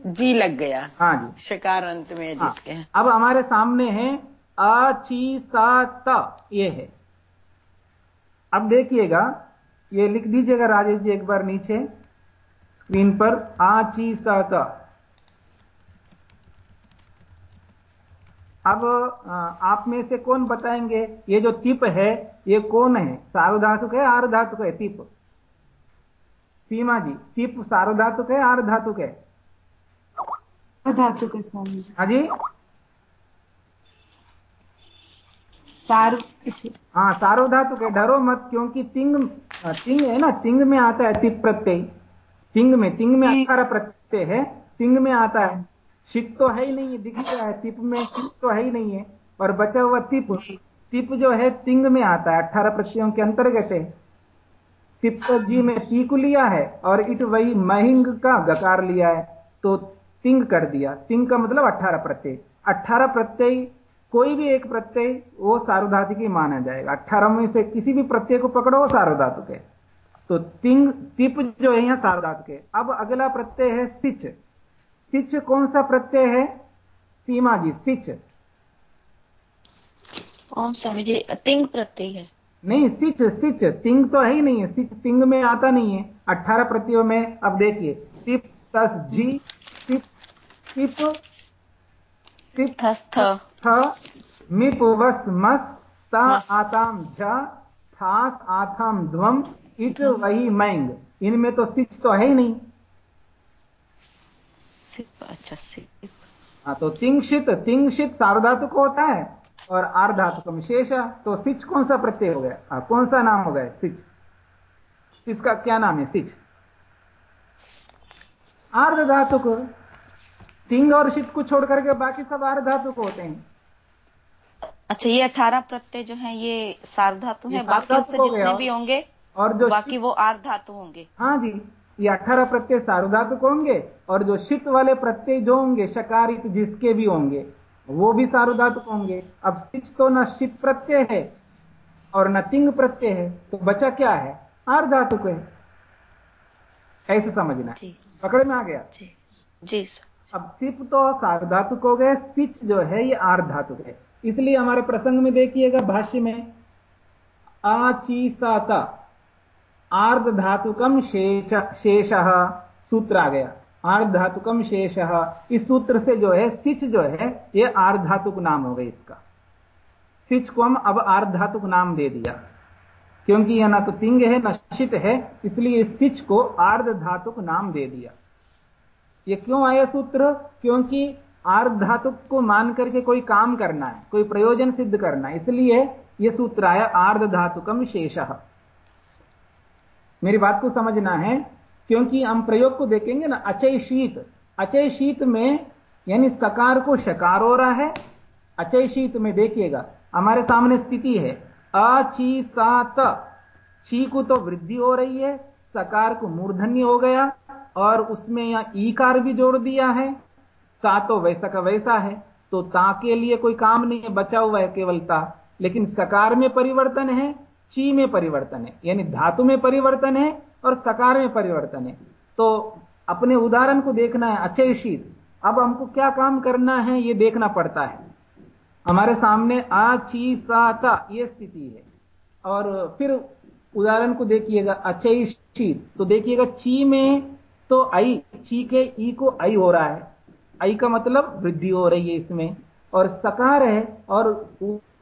[SPEAKER 3] जी लग गया।
[SPEAKER 1] हाँ जी।
[SPEAKER 3] शिकार अंत में है।
[SPEAKER 1] हाँ,
[SPEAKER 3] जिसके
[SPEAKER 1] अब हमारे सामने है अ ची सा त ये है। अब देखिएगा ये लिख दीजिएगा राजेश जी एक बार नीचे स्क्रीन पर आ ची सा त। अब आप में से कौन बताएँगे? ये जो तिप है ये कौन है? सार्वधातुक है आर्धातुक है? तिप। सीमा जी तिप सार्वधातुक है आर्धातुक है?
[SPEAKER 4] धातु के स्वामी
[SPEAKER 1] हाँ जी।
[SPEAKER 4] सार अच्छा,
[SPEAKER 1] हाँ सार्वधातुक है। डरो मत क्योंकि तिंग तिंग है ना? तिंग में आता है तिप प्रत्यय। तिंग में तिंग में अठारह प्रत्यय है। तिंग में आता है। शिक तो है ही नहीं है दिख रहा है। तिप में शिक तो है ही नहीं है और बचा हुआ तिप तिप जो है तिंग में आता है अठारह प्रत्ययों के अंतर्गत है। तिप जी में ती को लिया है और इट वही महिंग का गकार लिया है तो तिंग कर दिया। तिंग का मतलब अठारह प्रत्यय। अठारह प्रत्यय, कोई भी एक प्रत्यय, वो सार्वधातुक ही माना जाएगा। अठारह में से किसी भी प्रत्यय को पकड़ो, वो सार्वधातुक है तो तिंग, तिप जो है यहाँ सार्वधातुक है अब अगला प्रत्यय है सिच। सिच कौन सा प्रत्यय है? सीमा जी सिच।
[SPEAKER 6] ओम स्वामी जी तिंग प्रत्यय है।
[SPEAKER 1] नहीं सिच सिच। तिंग तो है ही नहीं है। सिच तिंग में आता नहीं है। अठारह प्रत्ययों में अब देखिए। तिप तस जी सिप सिप सिप थ। मिप वस मस ता आताम झ थास आथम ध्वम इट वही मैंग। इनमें तो सिच तो है ही नहीं।
[SPEAKER 6] सिप अच्छा सिप।
[SPEAKER 1] हाँ तो तिंगशित तिंगशित सार्वधातुक होता है और आर्धातुकम शेष तो सिच कौन सा प्रत्यय हो गया? हाँ, कौन सा नाम हो गया? सिच। इसका क्या नाम है? सिच। आर्धधातुक। तिंग और शित को छोड़ करके बाकी सब आर्ध धातु को होते हैं।
[SPEAKER 6] अच्छा ये अठारह प्रत्यय जो है ये सार्वधातु है बाकी उससे जितने भी होंगे
[SPEAKER 1] और जो
[SPEAKER 6] बाकी वो आर्धातु होंगे।
[SPEAKER 1] हाँ जी। ये अठारह प्रत्यय सार्वधातुक होंगे और जो शित वाले प्रत्यय जो होंगे शकारित जिसके भी होंगे वो भी सार्वधातुक होंगे। अब सिच तो न शित प्रत्यय है और न तिंग प्रत्यय है तो बचा क्या है? आर्धातुक है। ऐसे समझना पकड़ में आ गया?
[SPEAKER 6] जी। जी
[SPEAKER 1] अब तिप तो सार्वधातुक हो गए सिच जो है ये आर्धातुक है। इसलिए हमारे प्रसंग में देखिएगा भाष्य में आचीसाता। आर्ध धातुकम शेष शेष, सूत्र आ गया। आर्ध धातुकम शेष, इस सूत्र से जो है, सिच जो है, ये आर्ध धातुक नाम हो गया इसका। सिच को हम अब आर्ध धातुक नाम दे दिया। क्योंकि यह ना तो तिंग है, न शित है, इसलिए इस सिच को आर्ध धातुक नाम दे दिया। ये क्यों आया सूत्र? क्योंकि आर्ध धातुक को मान करके कोई काम करना है, कोई प्रयोजन सिद्ध करना है, इसलिए यह सूत्र आया आर्ध धातुकम शेष। मेरी बात को समझना है, क्योंकि हम प्रयोग को देखेंगे ना, अचय शीत। अचय शीत में, यानी सकार को शकार हो रहा है। अचय शीत में देखिएगा, हमारे सामने स्थिति है। अची सा ची को तो वृद्धि हो रही है, सकार को मूर्धन्य हो गया, और उसमें यहाँ ईकार भी जोड़ दिया है। ता तो वैसा का वैसा है तो ता के लिए कोई काम नहीं है, बचा हुआ है केवल ता। लेकिन सकार में परिवर्तन है ची में परिवर्तन है, यानी धातु में परिवर्तन है और सकार में परिवर्तन है। तो अपने उदाहरण को देखना है अच्छे शीत। अब हमको क्या काम करना है यह देखना पड़ता है। हमारे सामने आ, ची, सा, ता यह स्थिति है। और फिर उदाहरण को देखिएगा अच्छे शीत। तो देखिएगा, ची में तो आई, ची के ई को आई हो रहा है। आई का मतलब वृद्धि हो रही है इसमें। और सकार है और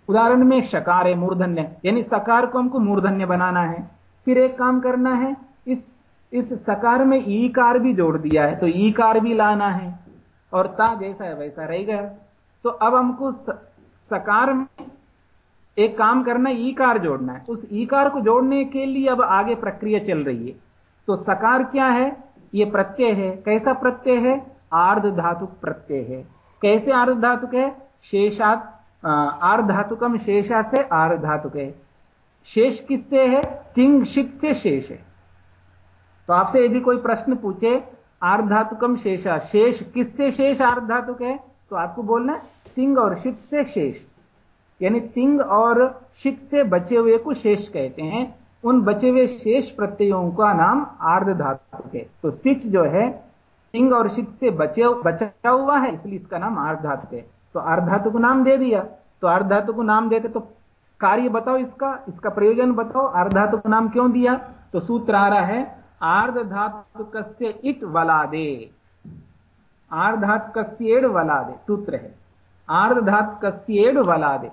[SPEAKER 1] उदाहरण में शकार है मूर्धन्य, यानी सकार को हमको मूर्धन्य बनाना है। फिर एक काम करना है, इस इस सकार में ई कार भी जोड़ दिया है तो ई कार भी लाना है, और ता जैसा है वैसा रह गया। तो अब हमको सकार में एक काम करना ई कार जोड़ना है। उस ई कार को जोड़ने के लिए अब आगे प्रक्रिया चल रही है। तो सकार क्या है? ये प्रत्यय है। कैसा प्रत्यय है? आर्ध धातु प्रत्यय है। कैसे आर्ध धातुक है? शेषात आर्ध धातुकम शेषा से आर्ध धातुक। है शेष किससे है? तिंग शित से शेष है। तो आपसे यदि कोई प्रश्न पूछे आर्ध धातुकम शेषा, शेष किससे शेष आर्ध धातुक है तो आपको बोलना तिंग और शित से शेष। यानी तिंग और शित से बचे हुए को शेष कहते हैं। उन बचे हुए शेष प्रत्ययों का नाम आर्ध धातु है तो सिच जो है, तिंग और शित से बचे, बचा हुआ है, इसलिए इसका नाम आर्ध धातु है तो आर्ध धातु को नाम दे दिया। तो अर्धातु को नाम देते तो कार्य बताओ इसका इसका प्रयोजन बताओ। अर्धातु को नाम क्यों दिया? तो सूत्र आ रहा है आर्ध धातु कस्य इट वलादे। कस्येड़ वलादे, सूत्र है। आर्ध धातु कस्येड़ वलादे।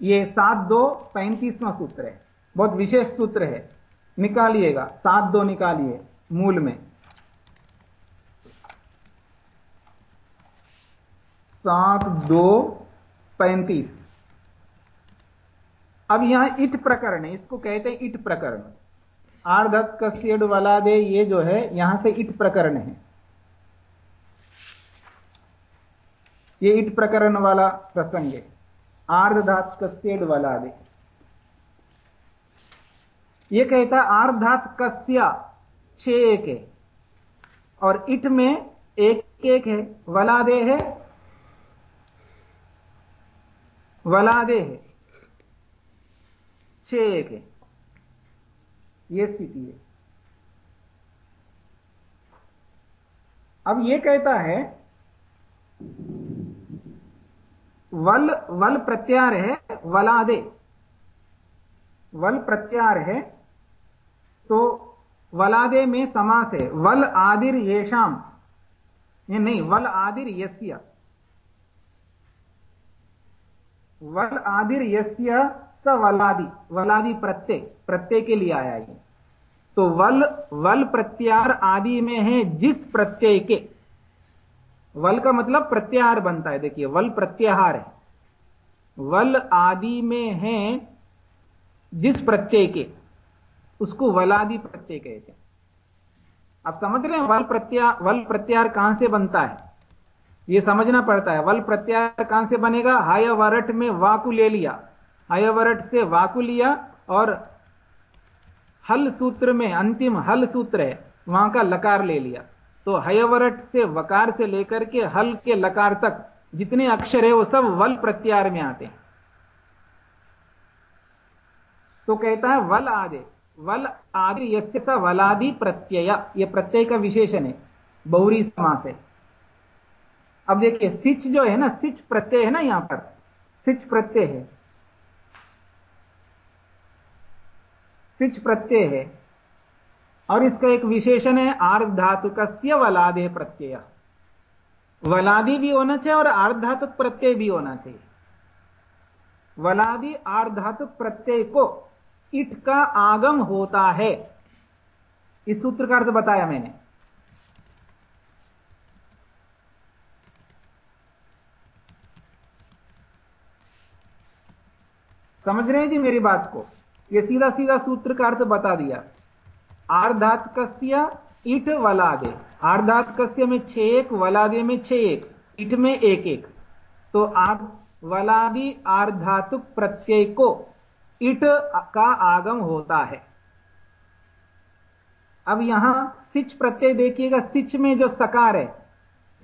[SPEAKER 1] ये सात दो पैंतीसवां सूत्र है। बहुत विशेष सूत्र है। निकालिएगा। सात दो निकालिए, मूल में। सात दो पैंतीस। अब यहाँ इट प्रकरण है, इसको कहते हैं इट प्रकरण। आर्धत कस्यड वाला दे ये जो है, यहाँ से इट प्रकरण है। ये इट प्रकरण वाला प्रसंग है। आर्धात कस्यड वाला दे ये कहता आर्धात कस्या छ एक है, और इट में एक एक है, वलादे है वलादे है। छ एक है। यह स्थिति है। अब यह कहता है, वल वल प्रत्यार है वलादे। वल प्रत्यार है तो वलादे में समास है। वल आदिर ये नहीं, वल आदिर यस्य वल आदिर यस्य स वलादि। वलादि प्रत्यय। प्रत्यय के लिए आया ये। तो वल वल प्रत्यार आदि में है जिस प्रत्यय के। वल का मतलब प्रत्याहार बनता है। देखिए, वल प्रत्याहार है। वल आदि में है जिस प्रत्यय के। उसको वलादि प्रत्यय कहते हैं। आप समझ रहे हैं वल प्रत्यार वल प्रत्याहार कहाँ से बनता है? यह समझना पड़ता है। वल प्रत्याहार कहाँ से बनेगा? हाय वरट में वाकु ले लिया। हाय वरट से वाकु लिया और हल सूत्र में अंतिम हल सूत्र है, वहाँ का लकार ले लिया। तो हयवरट से वकार से लेकर के हल के लकार तक जितने अक्षर है वो सब वल प्रत्यार में आते हैं। तो कहता है वल आदे, वल आदि यस्य वलादि प्रत्यय। यह प्रत्यय का विशेषण है, बहुरी समास है। अब देखिए, सिच जो है ना, सिच प्रत्यय है ना यहाँ पर। सिच प्रत्यय है। सिच प्रत्यय है। और इसका एक विशेषण है आर्ध धातुकस्य वलादे प्रत्यय। वलादी भी होना चाहिए और आर्धातुक प्रत्यय भी होना चाहिए। वलादि आर्धातुक प्रत्यय को इट का आगम होता है। इस सूत्र का अर्थ बताया मैंने। समझ रहे हैं जी मेरी बात को? यह सीधा सीधा सूत्र का अर्थ बता दिया। आर्धात्कस्य इट वलादे। आर्धात कस्य में छे एक वलादे में छे एक इट में एक एक तो आर वलादी आर्धातुक प्रत्यय को इट का आगम होता है। अब यहाँ सिच प्रत्यय देखिएगा। सिच में जो सकार है,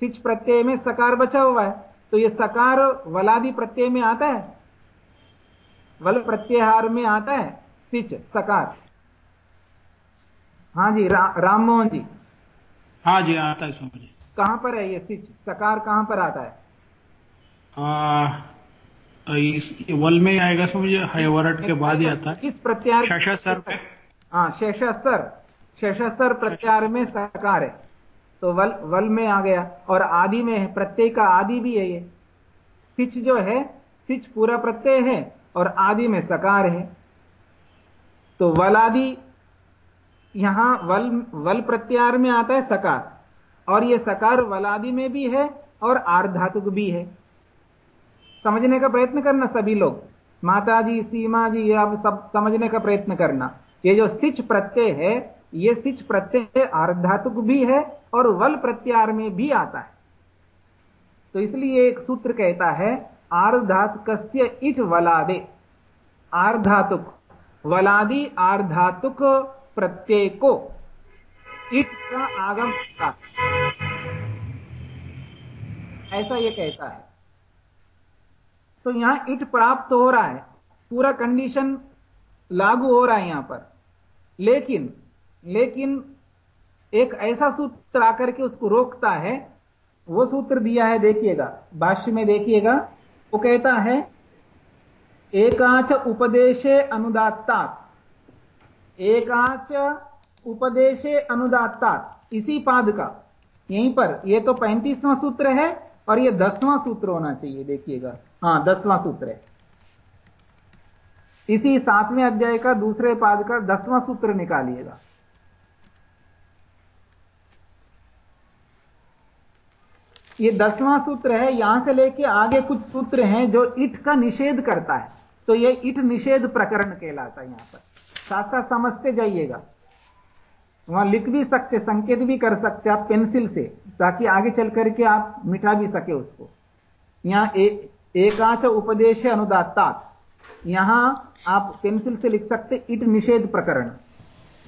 [SPEAKER 1] सिच प्रत्यय में सकार बचा हुआ है। तो यह सकार, वलादी प्रत्यय में आता है? वल प्रत्याहार में आता है सिच सकार। हाँ जी रा, राम मोहन जी।
[SPEAKER 5] हाँ जी आता है समझ
[SPEAKER 1] कहाँ पर है ये सिच? सकार कहाँ पर आता है?
[SPEAKER 5] आ, इस वल में आएगा समझिए हयवरट के बाद ही आता है।
[SPEAKER 1] किस प्रत्यार
[SPEAKER 5] शशसर पे।
[SPEAKER 1] हाँ शेषसर शेषसर प्रत्यार में सकार है। तो वल वल में आ गया। और आदि में है प्रत्यय का आदि भी है ये। सिच जो है सिच पूरा प्रत्यय है। और आदि में सकार है। तो वल आदि यहाँ वल वल प्रत्यार में आता है सकार। और यह सकार वलादि में भी है और आर्धातुक भी है। समझने का प्रयत्न करना सभी लोग। माता जी सीमा जी अब सब समझने का प्रयत्न करना। ये जो सिच प्रत्यय है, ये सिच प्रत्यय आर्धातुक भी है और वल प्रत्यार में भी आता है। तो इसलिए एक सूत्र कहता है आर्धातुकस्य इट वलादे। आर्धातुक। वलादि आर्धातुक प्रत्यय को इट का आगम होता ऐसा यह कहता है। तो यहाँ इट प्राप्त हो रहा है। पूरा कंडीशन लागू हो रहा है यहाँ पर। लेकिन लेकिन एक ऐसा सूत्र आकर के उसको रोकता है। वो सूत्र दिया है, देखिएगा। भाष्य में देखिएगा। वो कहता है, एकाच उपदेशे अनुदात्तात। एकाच उपदेशे अनुदात्तात, इसी पाद का। यहीं पर, ये तो पैंतीसवां सूत्र है और ये दसवां सूत्र होना चाहिए, देखिएगा। हाँ, दसवां सूत्र है। इसी सातवें अध्याय का दूसरे पाद का दसवां सूत्र निकालिएगा। ये दसवां सूत्र है, यहाँ से लेके आगे कुछ सूत्र हैं जो इट का निषेध करता है। तो ये इट निषेध प्रकरण कहलाता है यहाँ पर। साथ साथ समझते जाइएगा। वहाँ लिख भी सकते, संकेत भी कर सकते आप पेंसिल से, ताकि आगे चल करके आप मिटा भी सके उसको। यहाँ एकाच उपदेश अनुदाता यहाँ आप पेंसिल से लिख सकते, इट निषेध प्रकरण।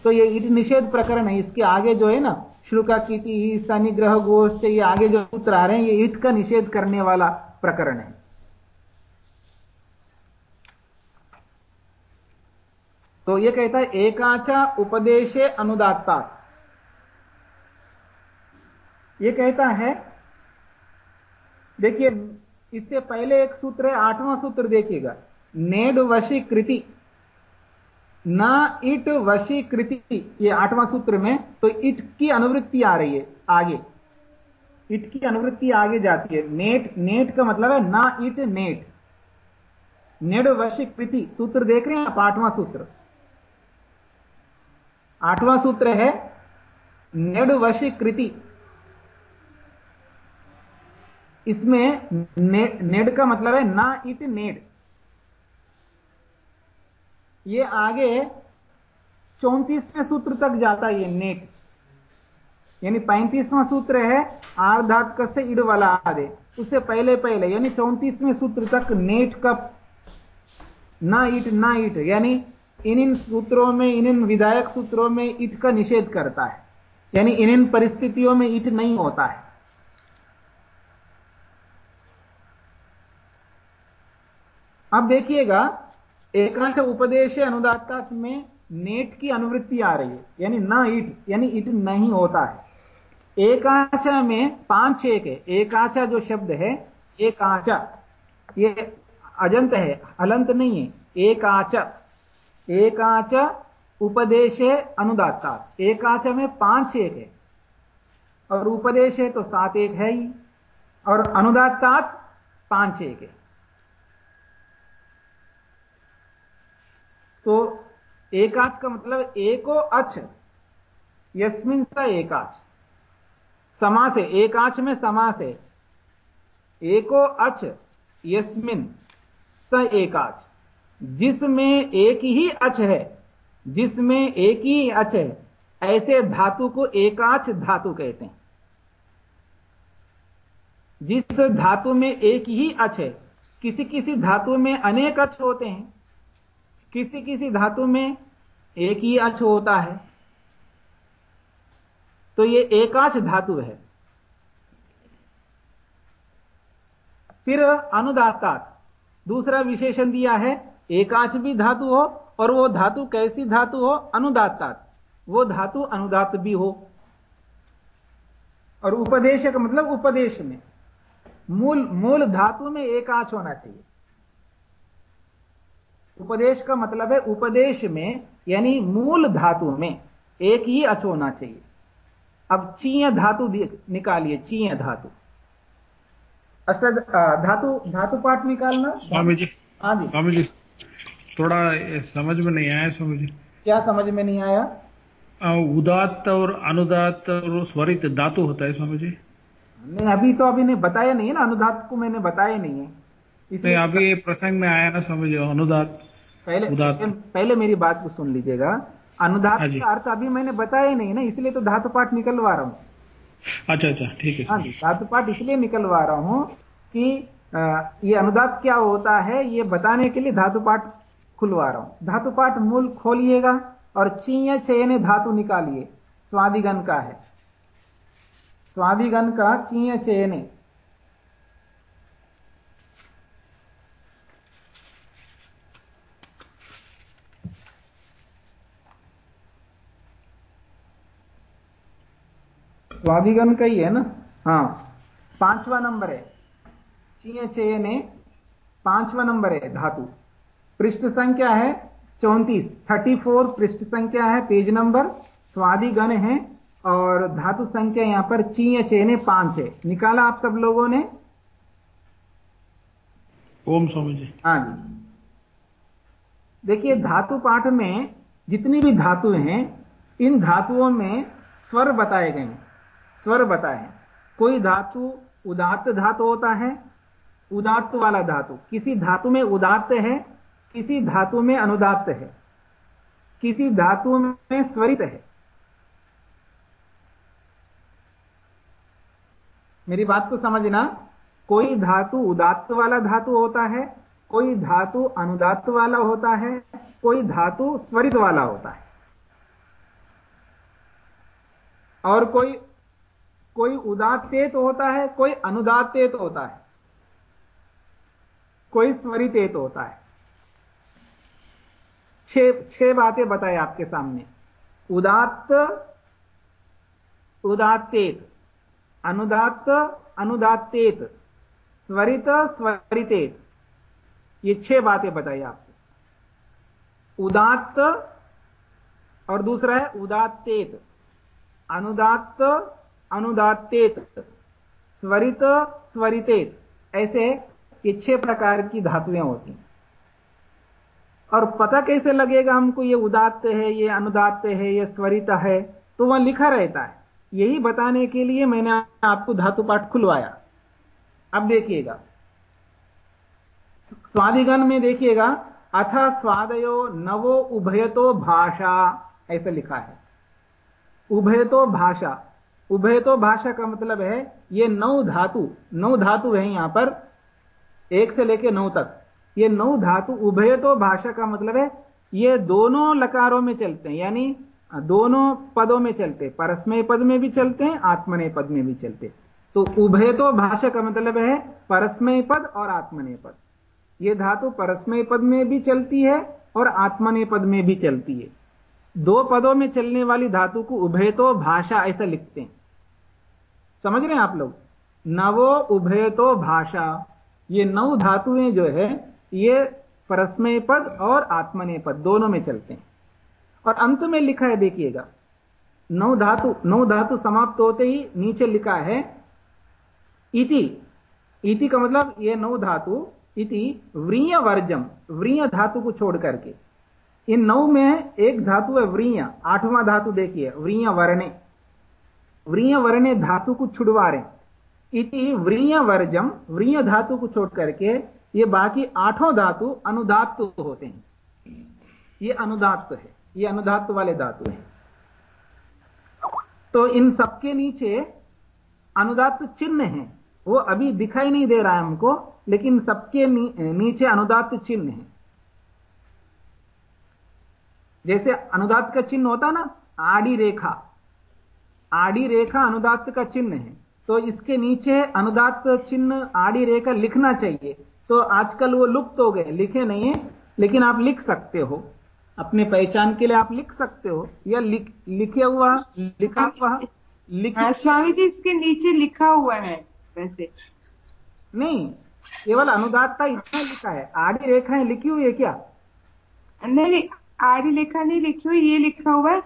[SPEAKER 1] तो ये इट निषेध प्रकरण है, इसके आगे जो है ना श्रुका की सनिग्रह गोष्ठ, ये आगे जो सूत्र आ रहे हैं, ये इट का निषेध करने वाला प्रकरण है। तो ये कहता है, एकाचा उपदेशे अनुदाता ये कहता है, देखिए, इससे पहले एक सूत्र है, आठवां सूत्र देखिएगा। नेड वशीकृति ना इट वशीकृति ये आठवां सूत्र में तो इट की अनुवृत्ति आ रही है आगे। इट की अनुवृत्ति आगे जाती है। नेट नेट का मतलब है ना इट नेट। नेड वशी कृति सूत्र देख रहे हैं आप आठवां सूत्र? आठवां सूत्र है नेड वशी कृति। इसमें ने, नेड का मतलब है ना इट नेड ये आगे चौंतीसवें सूत्र तक जाता है ये नेट। यानी पैंतीसवां सूत्र है आर्धात से इड वाला आदे उससे पहले पहले, यानी चौंतीसवें सूत्र तक नेट का ना इट ना इट, यानी इन इन सूत्रों में इन इन विधायक सूत्रों में इट का निषेध करता है। यानी इन इन परिस्थितियों में इट नहीं होता है। अब देखिएगा एकांश उपदेश अनुदाता में नेट की अनुवृत्ति आ रही है, यानी न इट यानी इट नहीं होता है। एकाचा में पाँच एक है एकाचा जो शब्द है एकाचा ये अजंत है अलंत नहीं है एकाचा एकाच उपदेश अनुदाता एकाच में पाँच एक है। और उपदेश है तो सात एक है ही, और अनुदातात पाँच एक है। तो एकाच का मतलब एको अच यस्मिन स एकाच समास है एकाच में समास है एको अच, यस्मिन स एकाच जिसमें एक ही अच है, जिसमें एक ही अच है, ऐसे धातु को एकाच धातु कहते हैं। जिस धातु में एक ही अच है, किसी किसी धातु में अनेक अच होते हैं। किसी किसी धातु में एक ही अच होता है। तो यह एकाच धातु है। फिर अनुदाता दूसरा विशेषण दिया है एकाच भी धातु हो और वो धातु कैसी धातु हो? अनुदाता वो धातु अनुदात भी हो। और उपदेश का मतलब उपदेश में। मूल मूल धातु में एक आँच होना चाहिए। उपदेश का मतलब है उपदेश में यानी मूल धातु में एक ही अच होना चाहिए। अब चीय धातु निकालिए चीय धातु। अष्ट धातु धातु पाठ निकालना?
[SPEAKER 5] स्वामी जी।
[SPEAKER 1] हाँ जी।
[SPEAKER 5] स्वामी जी थोड़ा समझ में नहीं आया स्वामी जी।
[SPEAKER 1] क्या समझ में नहीं आया?
[SPEAKER 5] उदात और अनुदात और स्वरित धातु होता है स्वामी जी।
[SPEAKER 1] नहीं अभी तो अभी ने बताया नहीं है ना अनुदात को मैंने बताया नहीं है।
[SPEAKER 5] इसलिए अभी प्रसंग में आया ना समझ अनुदात।
[SPEAKER 1] पहले उदात। पहले मेरी बात को सुन लीजिएगा। अनुदात हाँ का अर्थ अभी मैंने बताया नहीं ना इसलिए तो धातु पाठ निकलवा रहा हूँ।
[SPEAKER 5] अच्छा अच्छा ठीक है।
[SPEAKER 1] हाँ जी धातु पाठ इसलिए निकलवा रहा हूँ कि ये अनुदात क्या होता है ये बताने के लिए धातु पाठ खुलवा रहा हूँ। धातु पाठ मूल खोलिएगा और चीय चयने धातु निकालिए। स्वादिगन का है। स्वादिगन का चीय चयने। स्वादिगन का ही है ना? हाँ। पांचवा नंबर है। चीय चयने पांचवा नंबर है धातु। पृष्ठ संख्या है चौंतीस। थर्टी फोर पृष्ठ संख्या है पेज नंबर। स्वादिगण है और धातु संख्या यहाँ पर चीय चेने पाँच है। निकाला आप सब लोगों ने?
[SPEAKER 5] ओम स्वामी जी।
[SPEAKER 1] हाँ जी। देखिए धातु पाठ में जितनी भी धातु हैं इन धातुओं में स्वर बताए गए हैं। स्वर बताए कोई धातु उदात्त धातु होता है, उदात्त वाला धातु। किसी धातु में उदात्त है, किसी धातु में अनुदात्त है। किसी धातु में स्वरित है। मेरी बात को समझना, कोई धातु उदात्त वाला धातु होता है, कोई धातु अनुदात्त वाला होता है, कोई धातु स्वरित वाला होता है। और कोई कोई उदात्तेत होता है, कोई अनुदात्तेत होता है। कोई स्वरितेत होता है। छह बातें बताए आपके सामने। उदात्त, उदात्तेत, अनुदात्त, अनुदात्तेत, स्वरित, स्वरितेत। ये छह बातें बताई आपको। उदात्त, और दूसरा है उदात्तेत। अनुदात्त अनुदात्तेत, स्वरित, स्वरितेत, ऐसे ये छह प्रकार की धातुएँ होती हैं। और पता कैसे लगेगा हमको ये उदात्त है, ये अनुदात्त है, ये स्वरित है? तो वह लिखा रहता है। यही बताने के लिए मैंने आपको धातु पाठ खुलवाया। अब देखिएगा। स्वादिगण में देखिएगा, अथ स्वादयो नवो उभयतो भाषा, ऐसा लिखा है। उभयतो भाषा। उभयतो भाषा का मतलब है, ये नौ धातु नौ धातु है यहाँ पर, एक से लेकर नौ तक। ये नौ धातु, उभय तो भाषा का मतलब है, ये दोनों लकारों में चलते हैं, यानी दोनों पदों में चलते परस्मय पद में भी चलते हैं, आत्मनय पद में भी चलते तो उभय तो भाषा का मतलब है, परस्मय पद और आत्मनय पद। ये धातु परस्मय पद में भी चलती है और आत्मनय पद में भी चलती है। दो पदों में चलने वाली धातु को उभय तो भाषा ऐसा लिखते हैं। समझ रहे हैं आप लोग? नवो उभय तो भाषा। ये नौ धातुएँ जो है, ये परस्मय पद और आत्मनेय पद दोनों में चलते हैं। और अंत में लिखा है, देखिएगा। नौ धातु नौ धातु समाप्त होते ही नीचे लिखा है, इति। इति का मतलब ये नौ धातु, इति व्रीय वर्जम, व्रीय धातु को छोड़ करके। इन नौ में एक धातु है व्रीय आठवां धातु देखिए व्रीय वर्णे। व्रीय वर्णे धातु को छुड़वा रहे इति व्रीय वर्जम व्रीय धातु को छोड़ करके ये बाकी आठों धातु अनुदात्त होते हैं। ये अनुदात्त है ये अनुदात्त वाले धातु हैं। तो इन सबके नीचे अनुदात चिन्ह है। वो अभी दिखाई नहीं दे रहा है हमको लेकिन सबके नी, नीचे अनुदात चिन्ह है। जैसे अनुदात का चिन्ह होता ना आड़ी रेखा। आड़ी रेखा अनुदात का चिन्ह है। तो इसके नीचे अनुदात चिन्ह आड़ी रेखा लिखना चाहिए। तो आजकल वो लुप्त हो गए लिखे नहीं है लेकिन आप लिख सकते हो। अपने पहचान के लिए आप लिख सकते हो। या लिख लिखे हुआ लिखा हुआ
[SPEAKER 4] लिख हाँ, स्वामी जी इसके नीचे लिखा हुआ है वैसे।
[SPEAKER 1] नहीं केवल अनुदातता इतना लिखा है। आड़ी रेखाएँ लिखी हुई है क्या?
[SPEAKER 4] नहीं आड़ी रेखा नहीं लिखी हुई ये लिखा हुआ है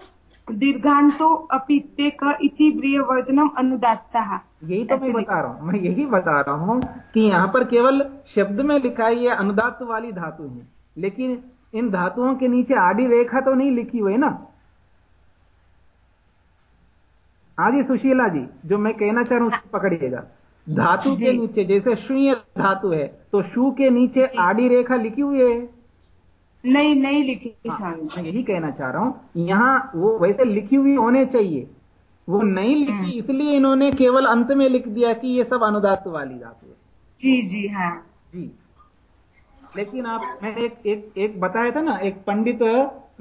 [SPEAKER 4] दीर्घांतो अपिते का इति प्रिय वर्जनम अनुदाता
[SPEAKER 1] यही तो मैं बता रहा हूँ मैं यही बता रहा हूँ कि यहाँ पर केवल शब्द में लिखा है ये अनुदात वाली धातु है। लेकिन इन धातुओं के नीचे आड़ी रेखा तो नहीं लिखी हुई ना? आगे सुशीला जी जो मैं कहना चाह रहा हूँ उसको पकड़िएगा। धातु के नीचे जैसे शून्य धातु है तो शू के नीचे आड़ी रेखा लिखी हुई है।
[SPEAKER 4] नहीं नहीं लिखी हाँ,
[SPEAKER 1] मैं यही कहना चाह रहा हूँ यहाँ वो वैसे लिखी हुई होने चाहिए। वो नहीं लिखी हम्म। इसलिए इन्होंने केवल अंत में लिख दिया कि ये सब अनुदात वाली धातु है।
[SPEAKER 4] जी जी हाँ।
[SPEAKER 1] जी। लेकिन आप मैंने एक एक एक बताया था ना एक पंडित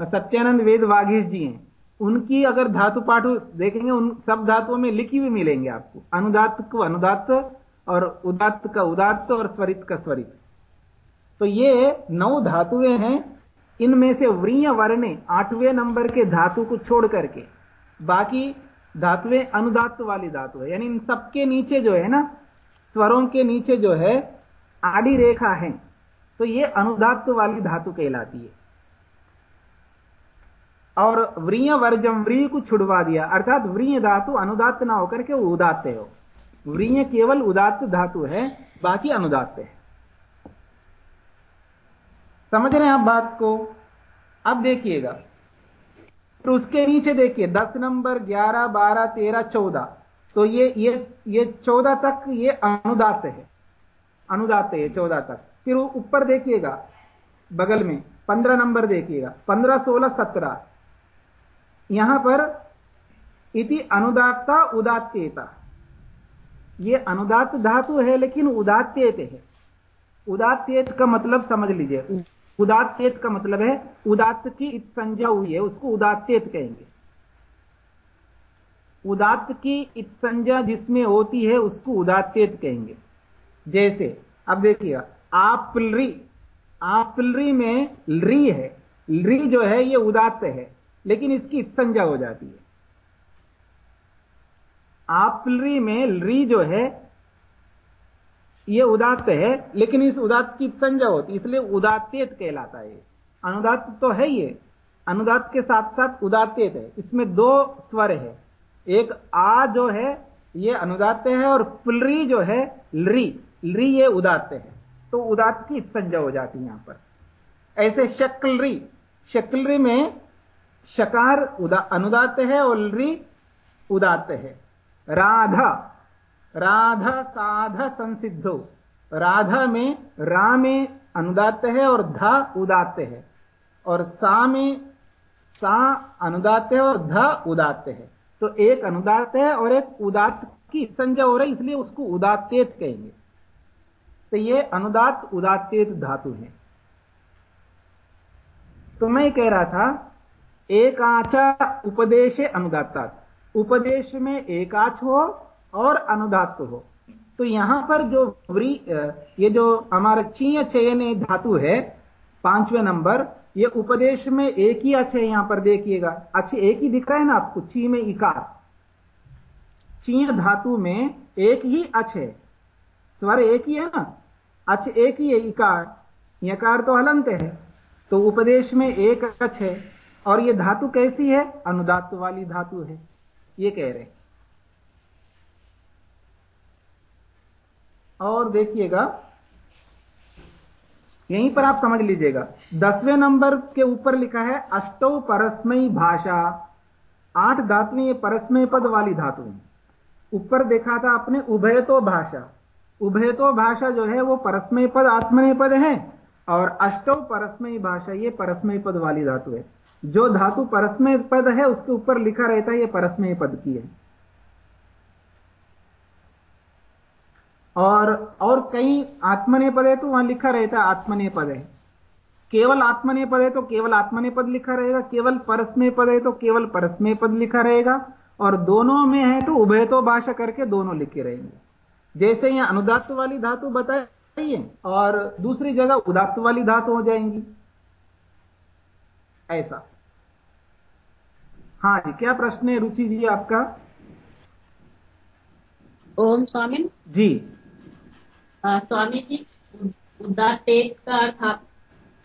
[SPEAKER 1] सत्यानंद वेद वाघेश जी हैं। उनकी अगर धातु पाठ देखेंगे उन सब धातुओं में लिखी हुई मिलेंगे आपको। अनुदात को अनुदात और उदात्त का उदात्त और स्वरित का स्वरित। तो ये नौ धातुएँ हैं। इनमें से व्रीय वर्णे आठवें नंबर के धातु को छोड़ करके। बाकी धातुएँ अनुदात्त वाली धातु है। यानी इन सबके नीचे जो है ना, स्वरों के नीचे जो है, आड़ी रेखा है। तो ये अनुदात्त वाली धातु कहलाती है। और व्रीय वर्जम व्रीय को छुड़वा दिया। अर्थात व्रीय धातु अनुदात्त ना होकर के उदात्त हो व्रीय केवल उदात्त धातु है, बाकी अनुदात्त है। समझ रहे हैं आप बात को? अब देखिएगा। तो उसके नीचे देखिए, दस नंबर, ग्यारह, बारह, तेरह, चौदह। तो ये ये ये चौदह तक ये अनुदात है। अनुदात है चौदह तक। फिर ऊपर देखिएगा, बगल में, पंद्रह नंबर देखिएगा, पंद्रह, सोलह, सत्रह। यहाँ पर इति अनुदात्ता उदात्यता। ये अनुदात धातु है, लेकिन उदात्यत है। उदात्यत का मतलब समझ लीजिए उदात्यत का मतलब है, उदात्त की संज्ञा हुई है, उसको उदात्यत कहेंगे। उदात्त की इत संज्ञा जिसमें होती है, उसको उदात्यत कहेंगे। जैसे, अब देखिएगा आपलरी आपलरी में री है री जो है, ये उदात्त है, लेकिन इसकी संज्ञा हो जाती है। आपलरी में री जो है ये उदात्त है, लेकिन इस उदात्त की संज्ञा होती इसलिए उदात्तेत कहलाता है। अनुदात तो है ये अनुदात के साथ साथ उदात्तेत है। इसमें दो स्वर है। एक आ जो है, ये अनुदात है, और पुलरी जो है लरी लरी ये उदात्त है। तो उदात्त की संज्ञा हो जाती है यहाँ पर। ऐसे शक्लरी। शक्लरी में शकार उदा अनुदात है और लरी उदात्त है। राधा। राधा साध संसिद्धो। राधा में रा में अनुदात है और ध उदात है। और सा में सा अनुदात है और ध उदात है। तो एक अनुदात है और एक उदात की संज्ञा हो रही, इसलिए उसको उदातेत कहेंगे। तो ये अनुदात उदातेत धातु है। तो मैं कह रहा था एक आचा उपदेश अनुदाता उपदेश में एकाच हो और अनुदात हो। तो यहाँ पर जो व्री ये जो हमारा चीय चयन धातु है, पाँचवें नंबर, ये उपदेश में एक ही अच्छे यहाँ पर देखिएगा। अच्छे एक ही दिख रहा है ना आपको? ची में इकार। चीय धातु में एक ही अच्छे स्वर एक ही है ना? अच्छ एक ही है, इकार। यकार तो हलंत है। तो उपदेश में एक अच है और ये धातु कैसी है? अनुदात वाली धातु है। ये कह रहे हैं। और देखिएगा, यहीं पर आप समझ लीजिएगा। दसवें नंबर के ऊपर लिखा है, अष्टौ परस्मयी भाषा। आठ धातुएँ परस्मय पद वाली धातु ऊपर देखा था आपने, उभयतो भाषा। उभयतो भाषा जो है वो परस्मय पद आत्मनय पद है, और अष्टौ परस्मयी भाषा ये परस्मय पद वाली धातु है। जो धातु परस्मय पद है, उसके ऊपर लिखा रहता है, ये परस्मय पद की है। और और कई आत्मने पद है तो वहाँ लिखा रहता है आत्मने पद है केवल आत्मने पद है तो केवल आत्मने पद लिखा रहेगा केवल परस्मय पद है तो केवल परस्मय पद लिखा रहेगा और दोनों में है तो उभय तो भाषा करके दोनों लिखे रहेंगे। जैसे यहाँ अनुदात्त वाली धातु बताई है और दूसरी जगह उदात्त वाली धातु हो जाएँगी। ऐसा। हाँ जी क्या प्रश्न है रुचि जी आपका?
[SPEAKER 2] ओम स्वामी।
[SPEAKER 1] जी।
[SPEAKER 2] स्वामी जी उदात का अर्थ आप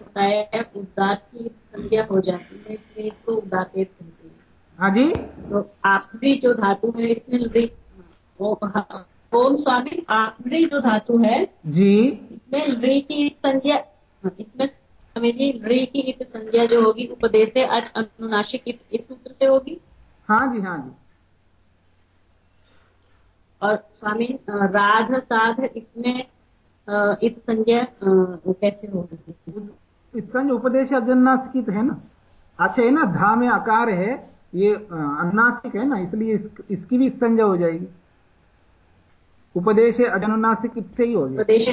[SPEAKER 2] बताया उदात की संज्ञा हो जाती है इसलिए इसको उदातेत कहते हैं।
[SPEAKER 1] हाँ जी।
[SPEAKER 2] तो आखिरी जो धातु है इसमें ओम स्वामी आखिरी जो धातु है
[SPEAKER 1] जी।
[SPEAKER 2] इसमें री की संज्ञा इसमें स्वामी जी री की संज्ञा जो होगी उपदेश से अच अनुनाशिक इस सूत्र से होगी।
[SPEAKER 1] हाँ जी हाँ जी।
[SPEAKER 2] और स्वामी राध साध इसमें इत संज्ञा कैसे होगी
[SPEAKER 1] इत्संज उपदेश अजन्नासिकित है ना? अच्छा है ना धा में आकार है ये अनुनासिक है ना इसलिए इस, इसकी भी संज्ञा हो जाएगी। उपदेश अजनुनासिक से ही होगी
[SPEAKER 2] उपदेश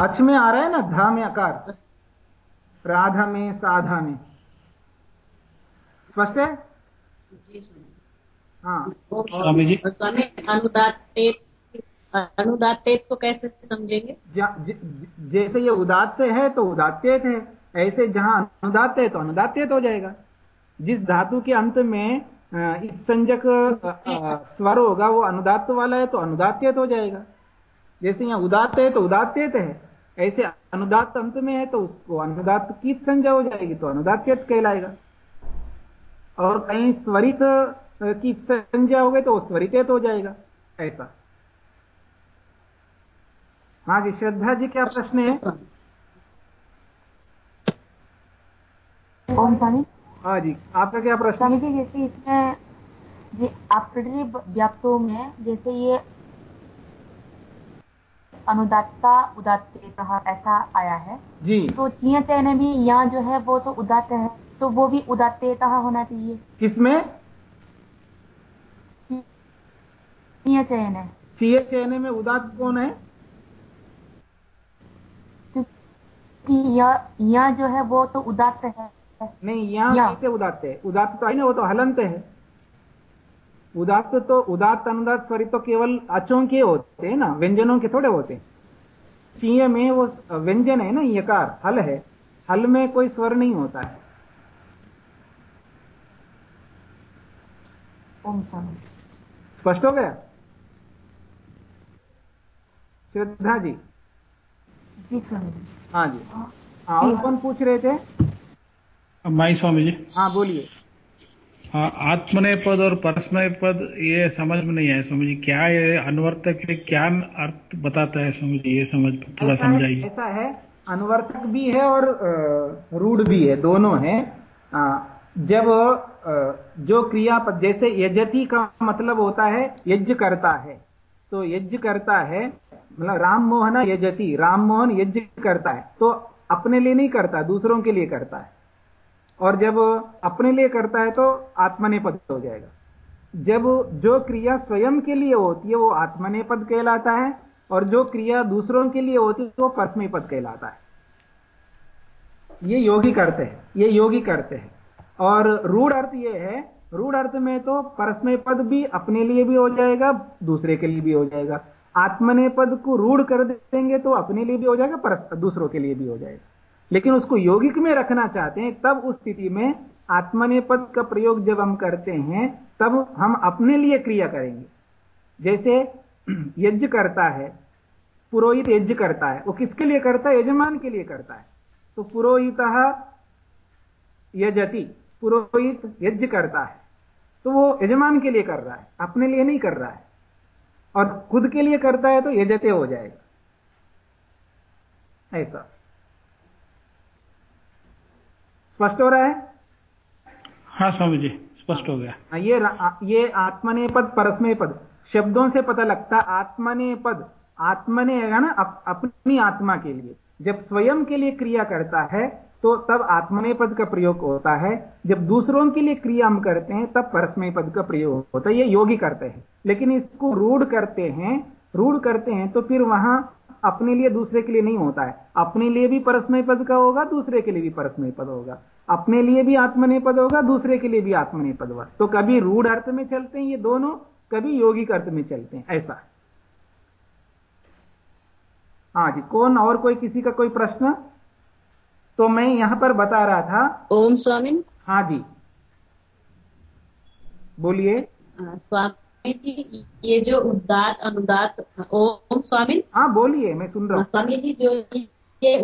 [SPEAKER 2] अच
[SPEAKER 1] में आ रहा है ना धा में आकार राधा में साधा में। स्पष्ट है?
[SPEAKER 2] स्वामी
[SPEAKER 1] हाँ
[SPEAKER 5] स्वामी जी।
[SPEAKER 2] अनुदातेत अनुदातेत को कैसे समझेंगे?
[SPEAKER 1] जा- ज- ज- जैसे ये उदात्त है तो उदात्यत है। ऐसे जहाँ अनुदात्त है तो अनुदात्यत हो जाएगा। जिस धातु के अंत में इत संजक स्वर होगा वो अनुदात्त वाला है तो अनुदात्यत हो जाएगा। जैसे यहाँ उदात्त है तो उदात्यत है। ऐसे अनुदात अंत में है तो उसको अनुदात की संज्ञा हो जाएगी तो अनुदात्यत कहलाएगा। और कहीं स्वरित की संज्ञा हो गई तो स्वरितेत हो जाएगा। ऐसा। हाँ जी श्रद्धा जी क्या प्रश्न है?
[SPEAKER 7] ओम स्वामी
[SPEAKER 1] हाँ जी आपका क्या प्रश्न
[SPEAKER 7] जी जैसे इसमें ये आपटरी व्याप्तों में जैसे ये अनुदात्ता उदात्त ऐसा आया है।
[SPEAKER 1] जी।
[SPEAKER 7] तो चयन भी यहाँ जो है वो तो उदात्त है तो वो भी उदात्त होना चाहिए।
[SPEAKER 1] किसमें?
[SPEAKER 7] चयन है।
[SPEAKER 1] चयने में उदात कौन है?
[SPEAKER 7] यहाँ जो है वो तो उदात्त है।
[SPEAKER 1] नहीं यहाँ कैसे उदात्त है? उदात्त तो है ना वो तो हलंत है। उदात्त तो उदात्त अनुदात स्वरित तो केवल अचों के होते हैं ना व्यंजनों के थोड़े होते हैं। चीय में वो व्यंजन है ना यकार हल है। हल में कोई स्वर नहीं होता है। स्पष्ट हो गया? श्रद्धा जी।
[SPEAKER 7] जी स्वामी जी।
[SPEAKER 1] हाँ जी। हाँ और कौन पूछ रहे थे?
[SPEAKER 5] माई स्वामी जी।
[SPEAKER 1] हाँ बोलिए।
[SPEAKER 5] हाँ, आत्मनेय पद और परस्मय पद ये समझ में नहीं आया स्वामी जी। क्या ये अनवर्तक है? क्या अर्थ बताता है स्वामी जी? ये समझ थोड़ा
[SPEAKER 1] है-
[SPEAKER 5] समझाइए।
[SPEAKER 1] ऐसा है अनुवर्तक भी है और रूढ़ भी है दोनों है। जब जो क्रियापद जैसे यजति का मतलब होता है यज्ञ करता है। तो यज्ञ करता है मतलब राम मोहन यजति। राम मोहन यज्ञ करता है तो अपने लिए नहीं करता, दूसरों के लिए करता है। और जब अपने लिए करता है तो आत्मनेपद हो जाएगा। जब जो क्रिया स्वयं के लिए होती है, वो आत्मनेपद कहलाता है, और जो क्रिया दूसरों के लिए होती है, वो परस्मय पद कहलाता है। ये योगी करते हैं, ये योगी करते हैं। और रूढ़ अर्थ ये है रूढ़ अर्थ में तो परस्मय पद भी अपने लिए भी हो जाएगा, दूसरे के लिए भी हो जाएगा। आत्मने पद को रूढ़ कर देंगे तो अपने लिए भी हो जाएगा दूसरों के लिए भी हो जाएगा। लेकिन उसको यौगिक में रखना चाहते हैं, तब उस स्थिति में आत्मने पद का प्रयोग जब हम करते हैं, तब हम अपने लिए क्रिया करेंगे। जैसे यज्ञ करता है, पुरोहित यज्ञ करता है, वो किसके लिए करता है? यजमान के लिए करता है। तो पुरोहित यजति। पुरोहित यज्ञ करता है तो वो यजमान के लिए कर रहा है अपने लिए नहीं कर रहा है। और खुद के लिए करता है तो यजते हो जाएगा। ऐसा। स्पष्ट हो रहा है?
[SPEAKER 5] हाँ स्वामी जी स्पष्ट हो गया।
[SPEAKER 1] हाँ, ये ये आत्मने पद परस्मय पद शब्दों से पता लगता आत्मने पद आत्मने है ना अप, अपनी आत्मा के लिए। जब स्वयं के लिए क्रिया करता है तो तब आत्मने पद का प्रयोग होता है। जब दूसरों के लिए क्रिया हम करते हैं, तब परस्मय पद का प्रयोग होता है। ये योगी करते हैं। लेकिन इसको रूढ़ करते हैं, रूढ़ करते हैं तो फिर वहाँ अपने लिए दूसरे के लिए नहीं होता है। अपने लिए भी परस्मय पद का होगा, दूसरे के लिए भी परस्मय पद होगा। अपने लिए भी आत्मने पद होगा, दूसरे के लिए भी आत्मने पद होगा। तो कभी रूढ़ अर्थ में चलते हैं ये दोनों, कभी यौगिक अर्थ में चलते हैं। ऐसा। हाँ जी, कौन और कोई किसी का कोई प्रश्न? तो मैं यहाँ पर बता रहा था।
[SPEAKER 2] ओम स्वामी।
[SPEAKER 1] हाँ जी। बोलिए।
[SPEAKER 2] स्वामी जी ये जो उदात अनुदात ओम स्वामी।
[SPEAKER 1] हाँ बोलिए मैं सुन रहा हूँ।
[SPEAKER 2] स्वामी जी जो ये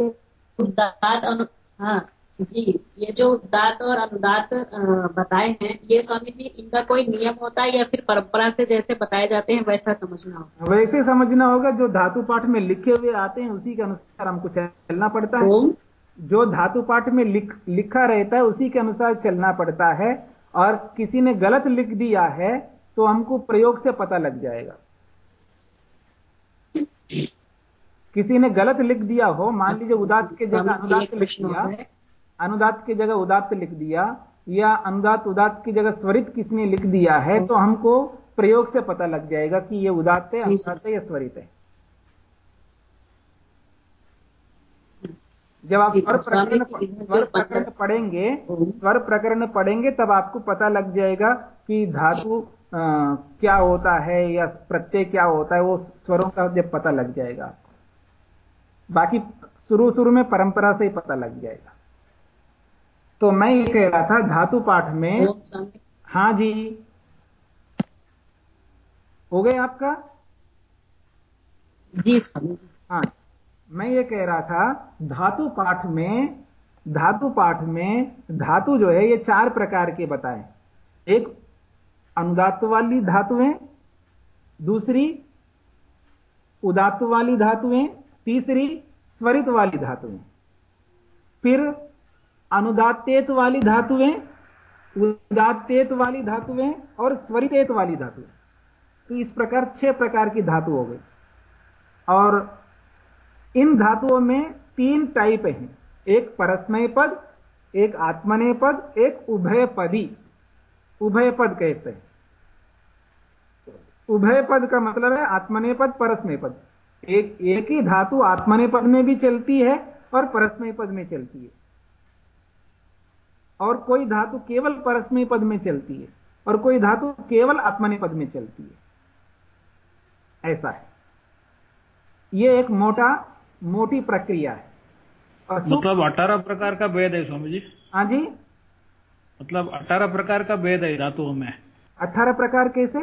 [SPEAKER 2] उदात अनु हाँ जी ये जो उदात और अनुदात बताए हैं ये स्वामी जी इनका कोई नियम होता है या फिर परंपरा से जैसे बताए जाते हैं वैसा समझना होगा?
[SPEAKER 1] वैसे समझना होगा जो धातु पाठ में लिखे हुए आते हैं उसी के अनुसार हमको चलना पड़ता है।
[SPEAKER 2] ओम
[SPEAKER 1] जो धातु पाठ में लिख, लिखा रहता है उसी के अनुसार चलना पड़ता है। और किसी ने गलत लिख दिया है तो हमको प्रयोग से पता लग जाएगा। किसी ने गलत लिख दिया हो मान लीजिए उदात के जगह अनुदात लिख दिया। अनुदात की जगह उदात लिख दिया या अनुदात उदात की जगह स्वरित किसने लिख दिया है तो हमको प्रयोग से पता लग जाएगा कि ये उदात है अनुदात है या स्वरित है। जब आप स्वर प्रकरण स्वर प्रकरण पढ़ेंगे स्वर प्रकरण पढ़ेंगे तब आपको पता लग जाएगा कि धातु क्या होता है या प्रत्यय क्या होता है वो स्वरों का जब पता लग जाएगा। बाकी शुरू शुरू में परंपरा से ही पता लग जाएगा। तो मैं ये कह रहा था धातु पाठ में हाँ जी। हो गए आपका?
[SPEAKER 2] जी
[SPEAKER 1] हाँ। मैं ये कह रहा था, धातु पाठ में, धातु पाठ में, धातु जो है, ये चार प्रकार के बताए। एक अनुदात वाली धातुएँ, दूसरी उदात वाली धातुएँ, तीसरी स्वरित वाली धातुएँ। फिर अनुदातेत वाली धातुएँ उदातेत वाली धातुएँ और स्वरितेत वाली धातुएँ। तो इस प्रकार छह प्रकार की धातु हो गई। और इन धातुओं में तीन टाइप हैं। एक परस्मय पद, एक आत्मनेय पद, एक उभय पदी। उभय पद कहते हैं। उभय पद का मतलब है आत्मनेय पद, परस्मय पद। एक एक ही धातु आत्मनेय पद में भी चलती है और परस्मय पद में चलती है। और कोई धातु केवल परस्मय पद में चलती है और कोई धातु केवल आत्मनेय पद में चलती है। ऐसा है। यह एक मोटा मोटी प्रक्रिया है।
[SPEAKER 5] मतलब अठारह प्रकार का भेद है स्वामी जी
[SPEAKER 1] हाँ जी।
[SPEAKER 5] मतलब अठारह प्रकार का भेद है धातुओं में।
[SPEAKER 1] अठारह प्रकार कैसे?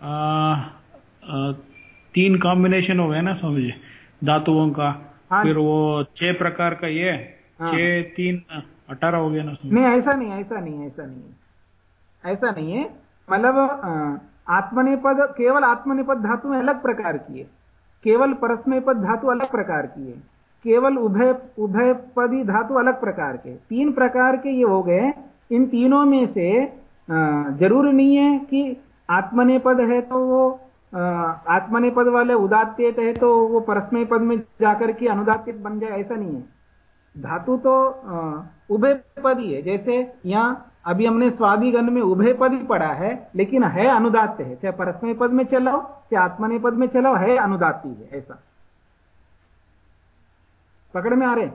[SPEAKER 5] आ, आ, तीन कॉम्बिनेशन हो गए ना स्वामी जी धातुओं का। हाँ। फिर वो छह प्रकार का ये हाँ। छह तीन अठारह हो गया ना
[SPEAKER 1] नहीं ऐसा नहीं ऐसा नहीं ऐसा नहीं ऐसा नहीं है। मतलब आत्मनिपद केवल आत्मनिपद धातु में अलग प्रकार की है। केवल परस्मय पद धातु अलग प्रकार की है। केवल उभय उभय पदी धातु अलग प्रकार के। तीन प्रकार के ये हो गए। इन तीनों में से ज़रूर नहीं है कि आत्मने पद है तो वो आत्मने पद वाले उदात्तेत है तो वो परस्मय पद में जाकर के अनुदात्त बन जाए, ऐसा नहीं है। धातु तो उभय पद ही है। जैसे यहाँ अभी हमने स्वादिगण में उभय पद ही पढ़ा है लेकिन है अनुदात्य है। चाहे परस्मय पद में चलाओ चाहे आत्मने पद में चलाओ है अनुदात्ती है ऐसा। पकड़ में आ रहे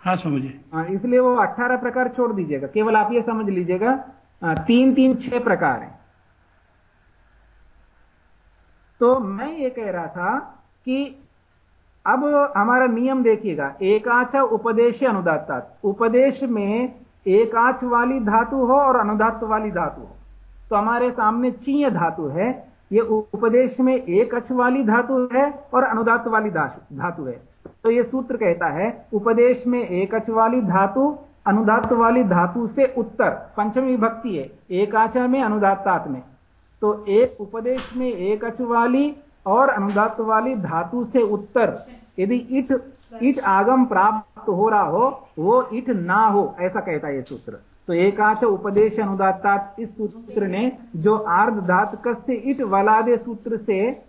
[SPEAKER 5] हाँ? समझिए
[SPEAKER 1] हाँ इसलिए वो अट्ठारह प्रकार छोड़ दीजिएगा। केवल आप ये समझ लीजिएगा तीन तीन छह प्रकार है। तो मैं ये कह रहा था कि अब हमारा नियम देखिएगा, एकाच उपदेश अनुदाता उपदेश में एकाच वाली धातु हो और अनुदात वाली धातु हो। तो हमारे सामने चीय धातु है, ये उपदेश में एक अच वाली धातु है और अनुदात वाली धातु है। तो ये सूत्र कहता है, उपदेश में एक अच वाली धातु अनुदात वाली धातु से उत्तर। पंचमी विभक्ति है एक आचा में अनुदातात में। तो एक उपदेश में एक अच वाली और अनुदात वाली धातु से उत्तर, यदि इट इट आगम प्राप्त हो रहा हो, वो इट ना हो, ऐसा कहता है सूत्र। तो एकाच उपदेश अनुदाता इस सूत्र ने जो आर्ध धात से इट वलादे सूत्र से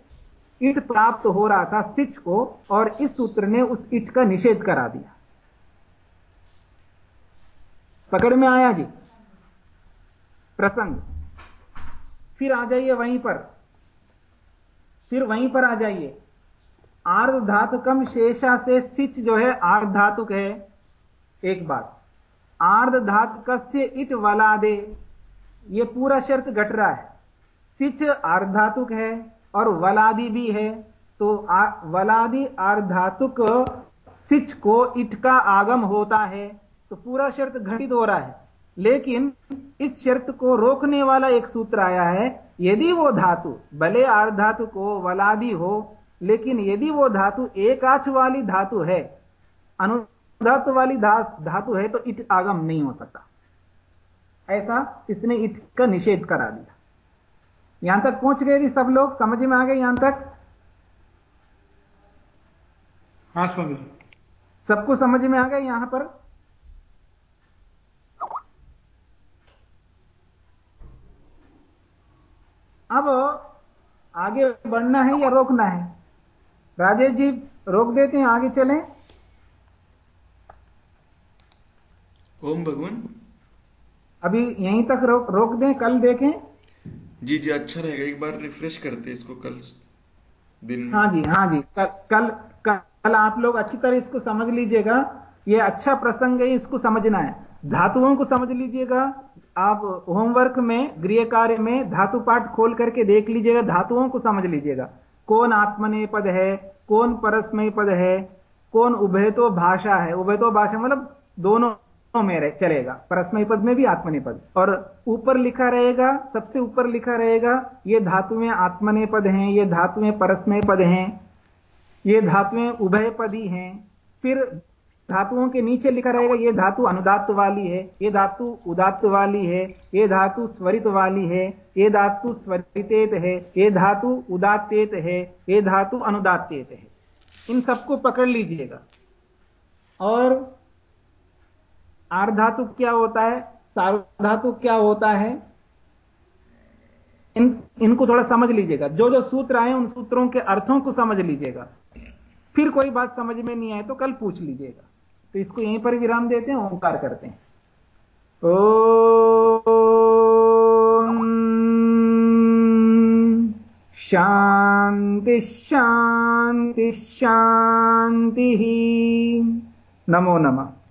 [SPEAKER 1] इट प्राप्त हो रहा था सिच को, और इस सूत्र ने उस इट का निषेध करा दिया। पकड़ में आया जी? प्रसंग। फिर आ जाइए वहीं पर। फिर वहीं पर आ जाइए। आर्ध धातुकम शेषा से सिच जो है आर्ध धातुक है। एक बात। आर्ध धातुक इट वलादे। ये पूरा शर्त घट रहा है। सिच आर्धातुक है और वलादि भी है। तो आ, वलादि आर्धातुक सिच को इट का आगम होता है। तो पूरा शर्त घटित हो रहा है। लेकिन इस शर्त को रोकने वाला एक सूत्र आया है यदि वो धातु भले आर्धातु को वलादि हो लेकिन यदि वो धातु एक आछ वाली धातु है अनुधातु वाली धा, धातु है तो इट आगम नहीं हो सकता। ऐसा इसने इट का निषेध करा दिया। यहाँ तक पहुँच गए थी सब लोग? समझ में आ गए यहाँ तक?
[SPEAKER 5] हाँ स्वामी
[SPEAKER 1] सबको समझ में आ गए यहाँ पर? अब आगे बढ़ना है या रोकना है? राजेश जी रोक देते हैं आगे चले।
[SPEAKER 8] ओम भगवान।
[SPEAKER 1] अभी यहीं तक रोक रोक दें कल देखें।
[SPEAKER 8] जी जी अच्छा रहेगा एक बार रिफ्रेश करते इसको कल दिन में।
[SPEAKER 1] हाँ जी हाँ जी कल कल कल आप लोग अच्छी तरह इसको समझ लीजिएगा। ये अच्छा प्रसंग है इसको समझना है। धातुओं को समझ लीजिएगा। आप होमवर्क में, गृह कार्य में धातु पाठ खोल करके देख लीजिएगा, धातुओं को समझ लीजिएगा। कौन आत्मनेय पद है, कौन परस्मय पद है, कौन उभयतो भाषा है। उभयतो भाषा मतलब दोनों में चलेगा। परस्मय पद में भी आत्मने पद। और ऊपर लिखा रहेगा, सबसे ऊपर लिखा रहेगा, ये धातुएँ आत्मने पद हैं, ये धातुएँ परस्मय पद हैं, ये धातुएँ उभय पदी हैं। फिर धातुओं के नीचे लिखा रहेगा, ये धातु अनुदात वाली है, ये धातु उदात्त वाली है, ये धातु स्वरित वाली है, ये धातु स्वरितेत है, ये धातु उदात्तेत है, ये धातु अनुदात्तेत है। इन सबको पकड़ लीजिएगा। और आर्धातु क्या होता है? सार्वधातु क्या होता है? इन, इनको थोड़ा समझ लीजिएगा। जो जो सूत्र आए उन सूत्रों के अर्थों को समझ लीजिएगा। फिर कोई बात समझ में नहीं आए तो कल पूछ लीजिएगा। तो इसको यहीं पर विराम देते हैं, ओंकार करते हैं। ओ शांति शांति शांति नमो नमः।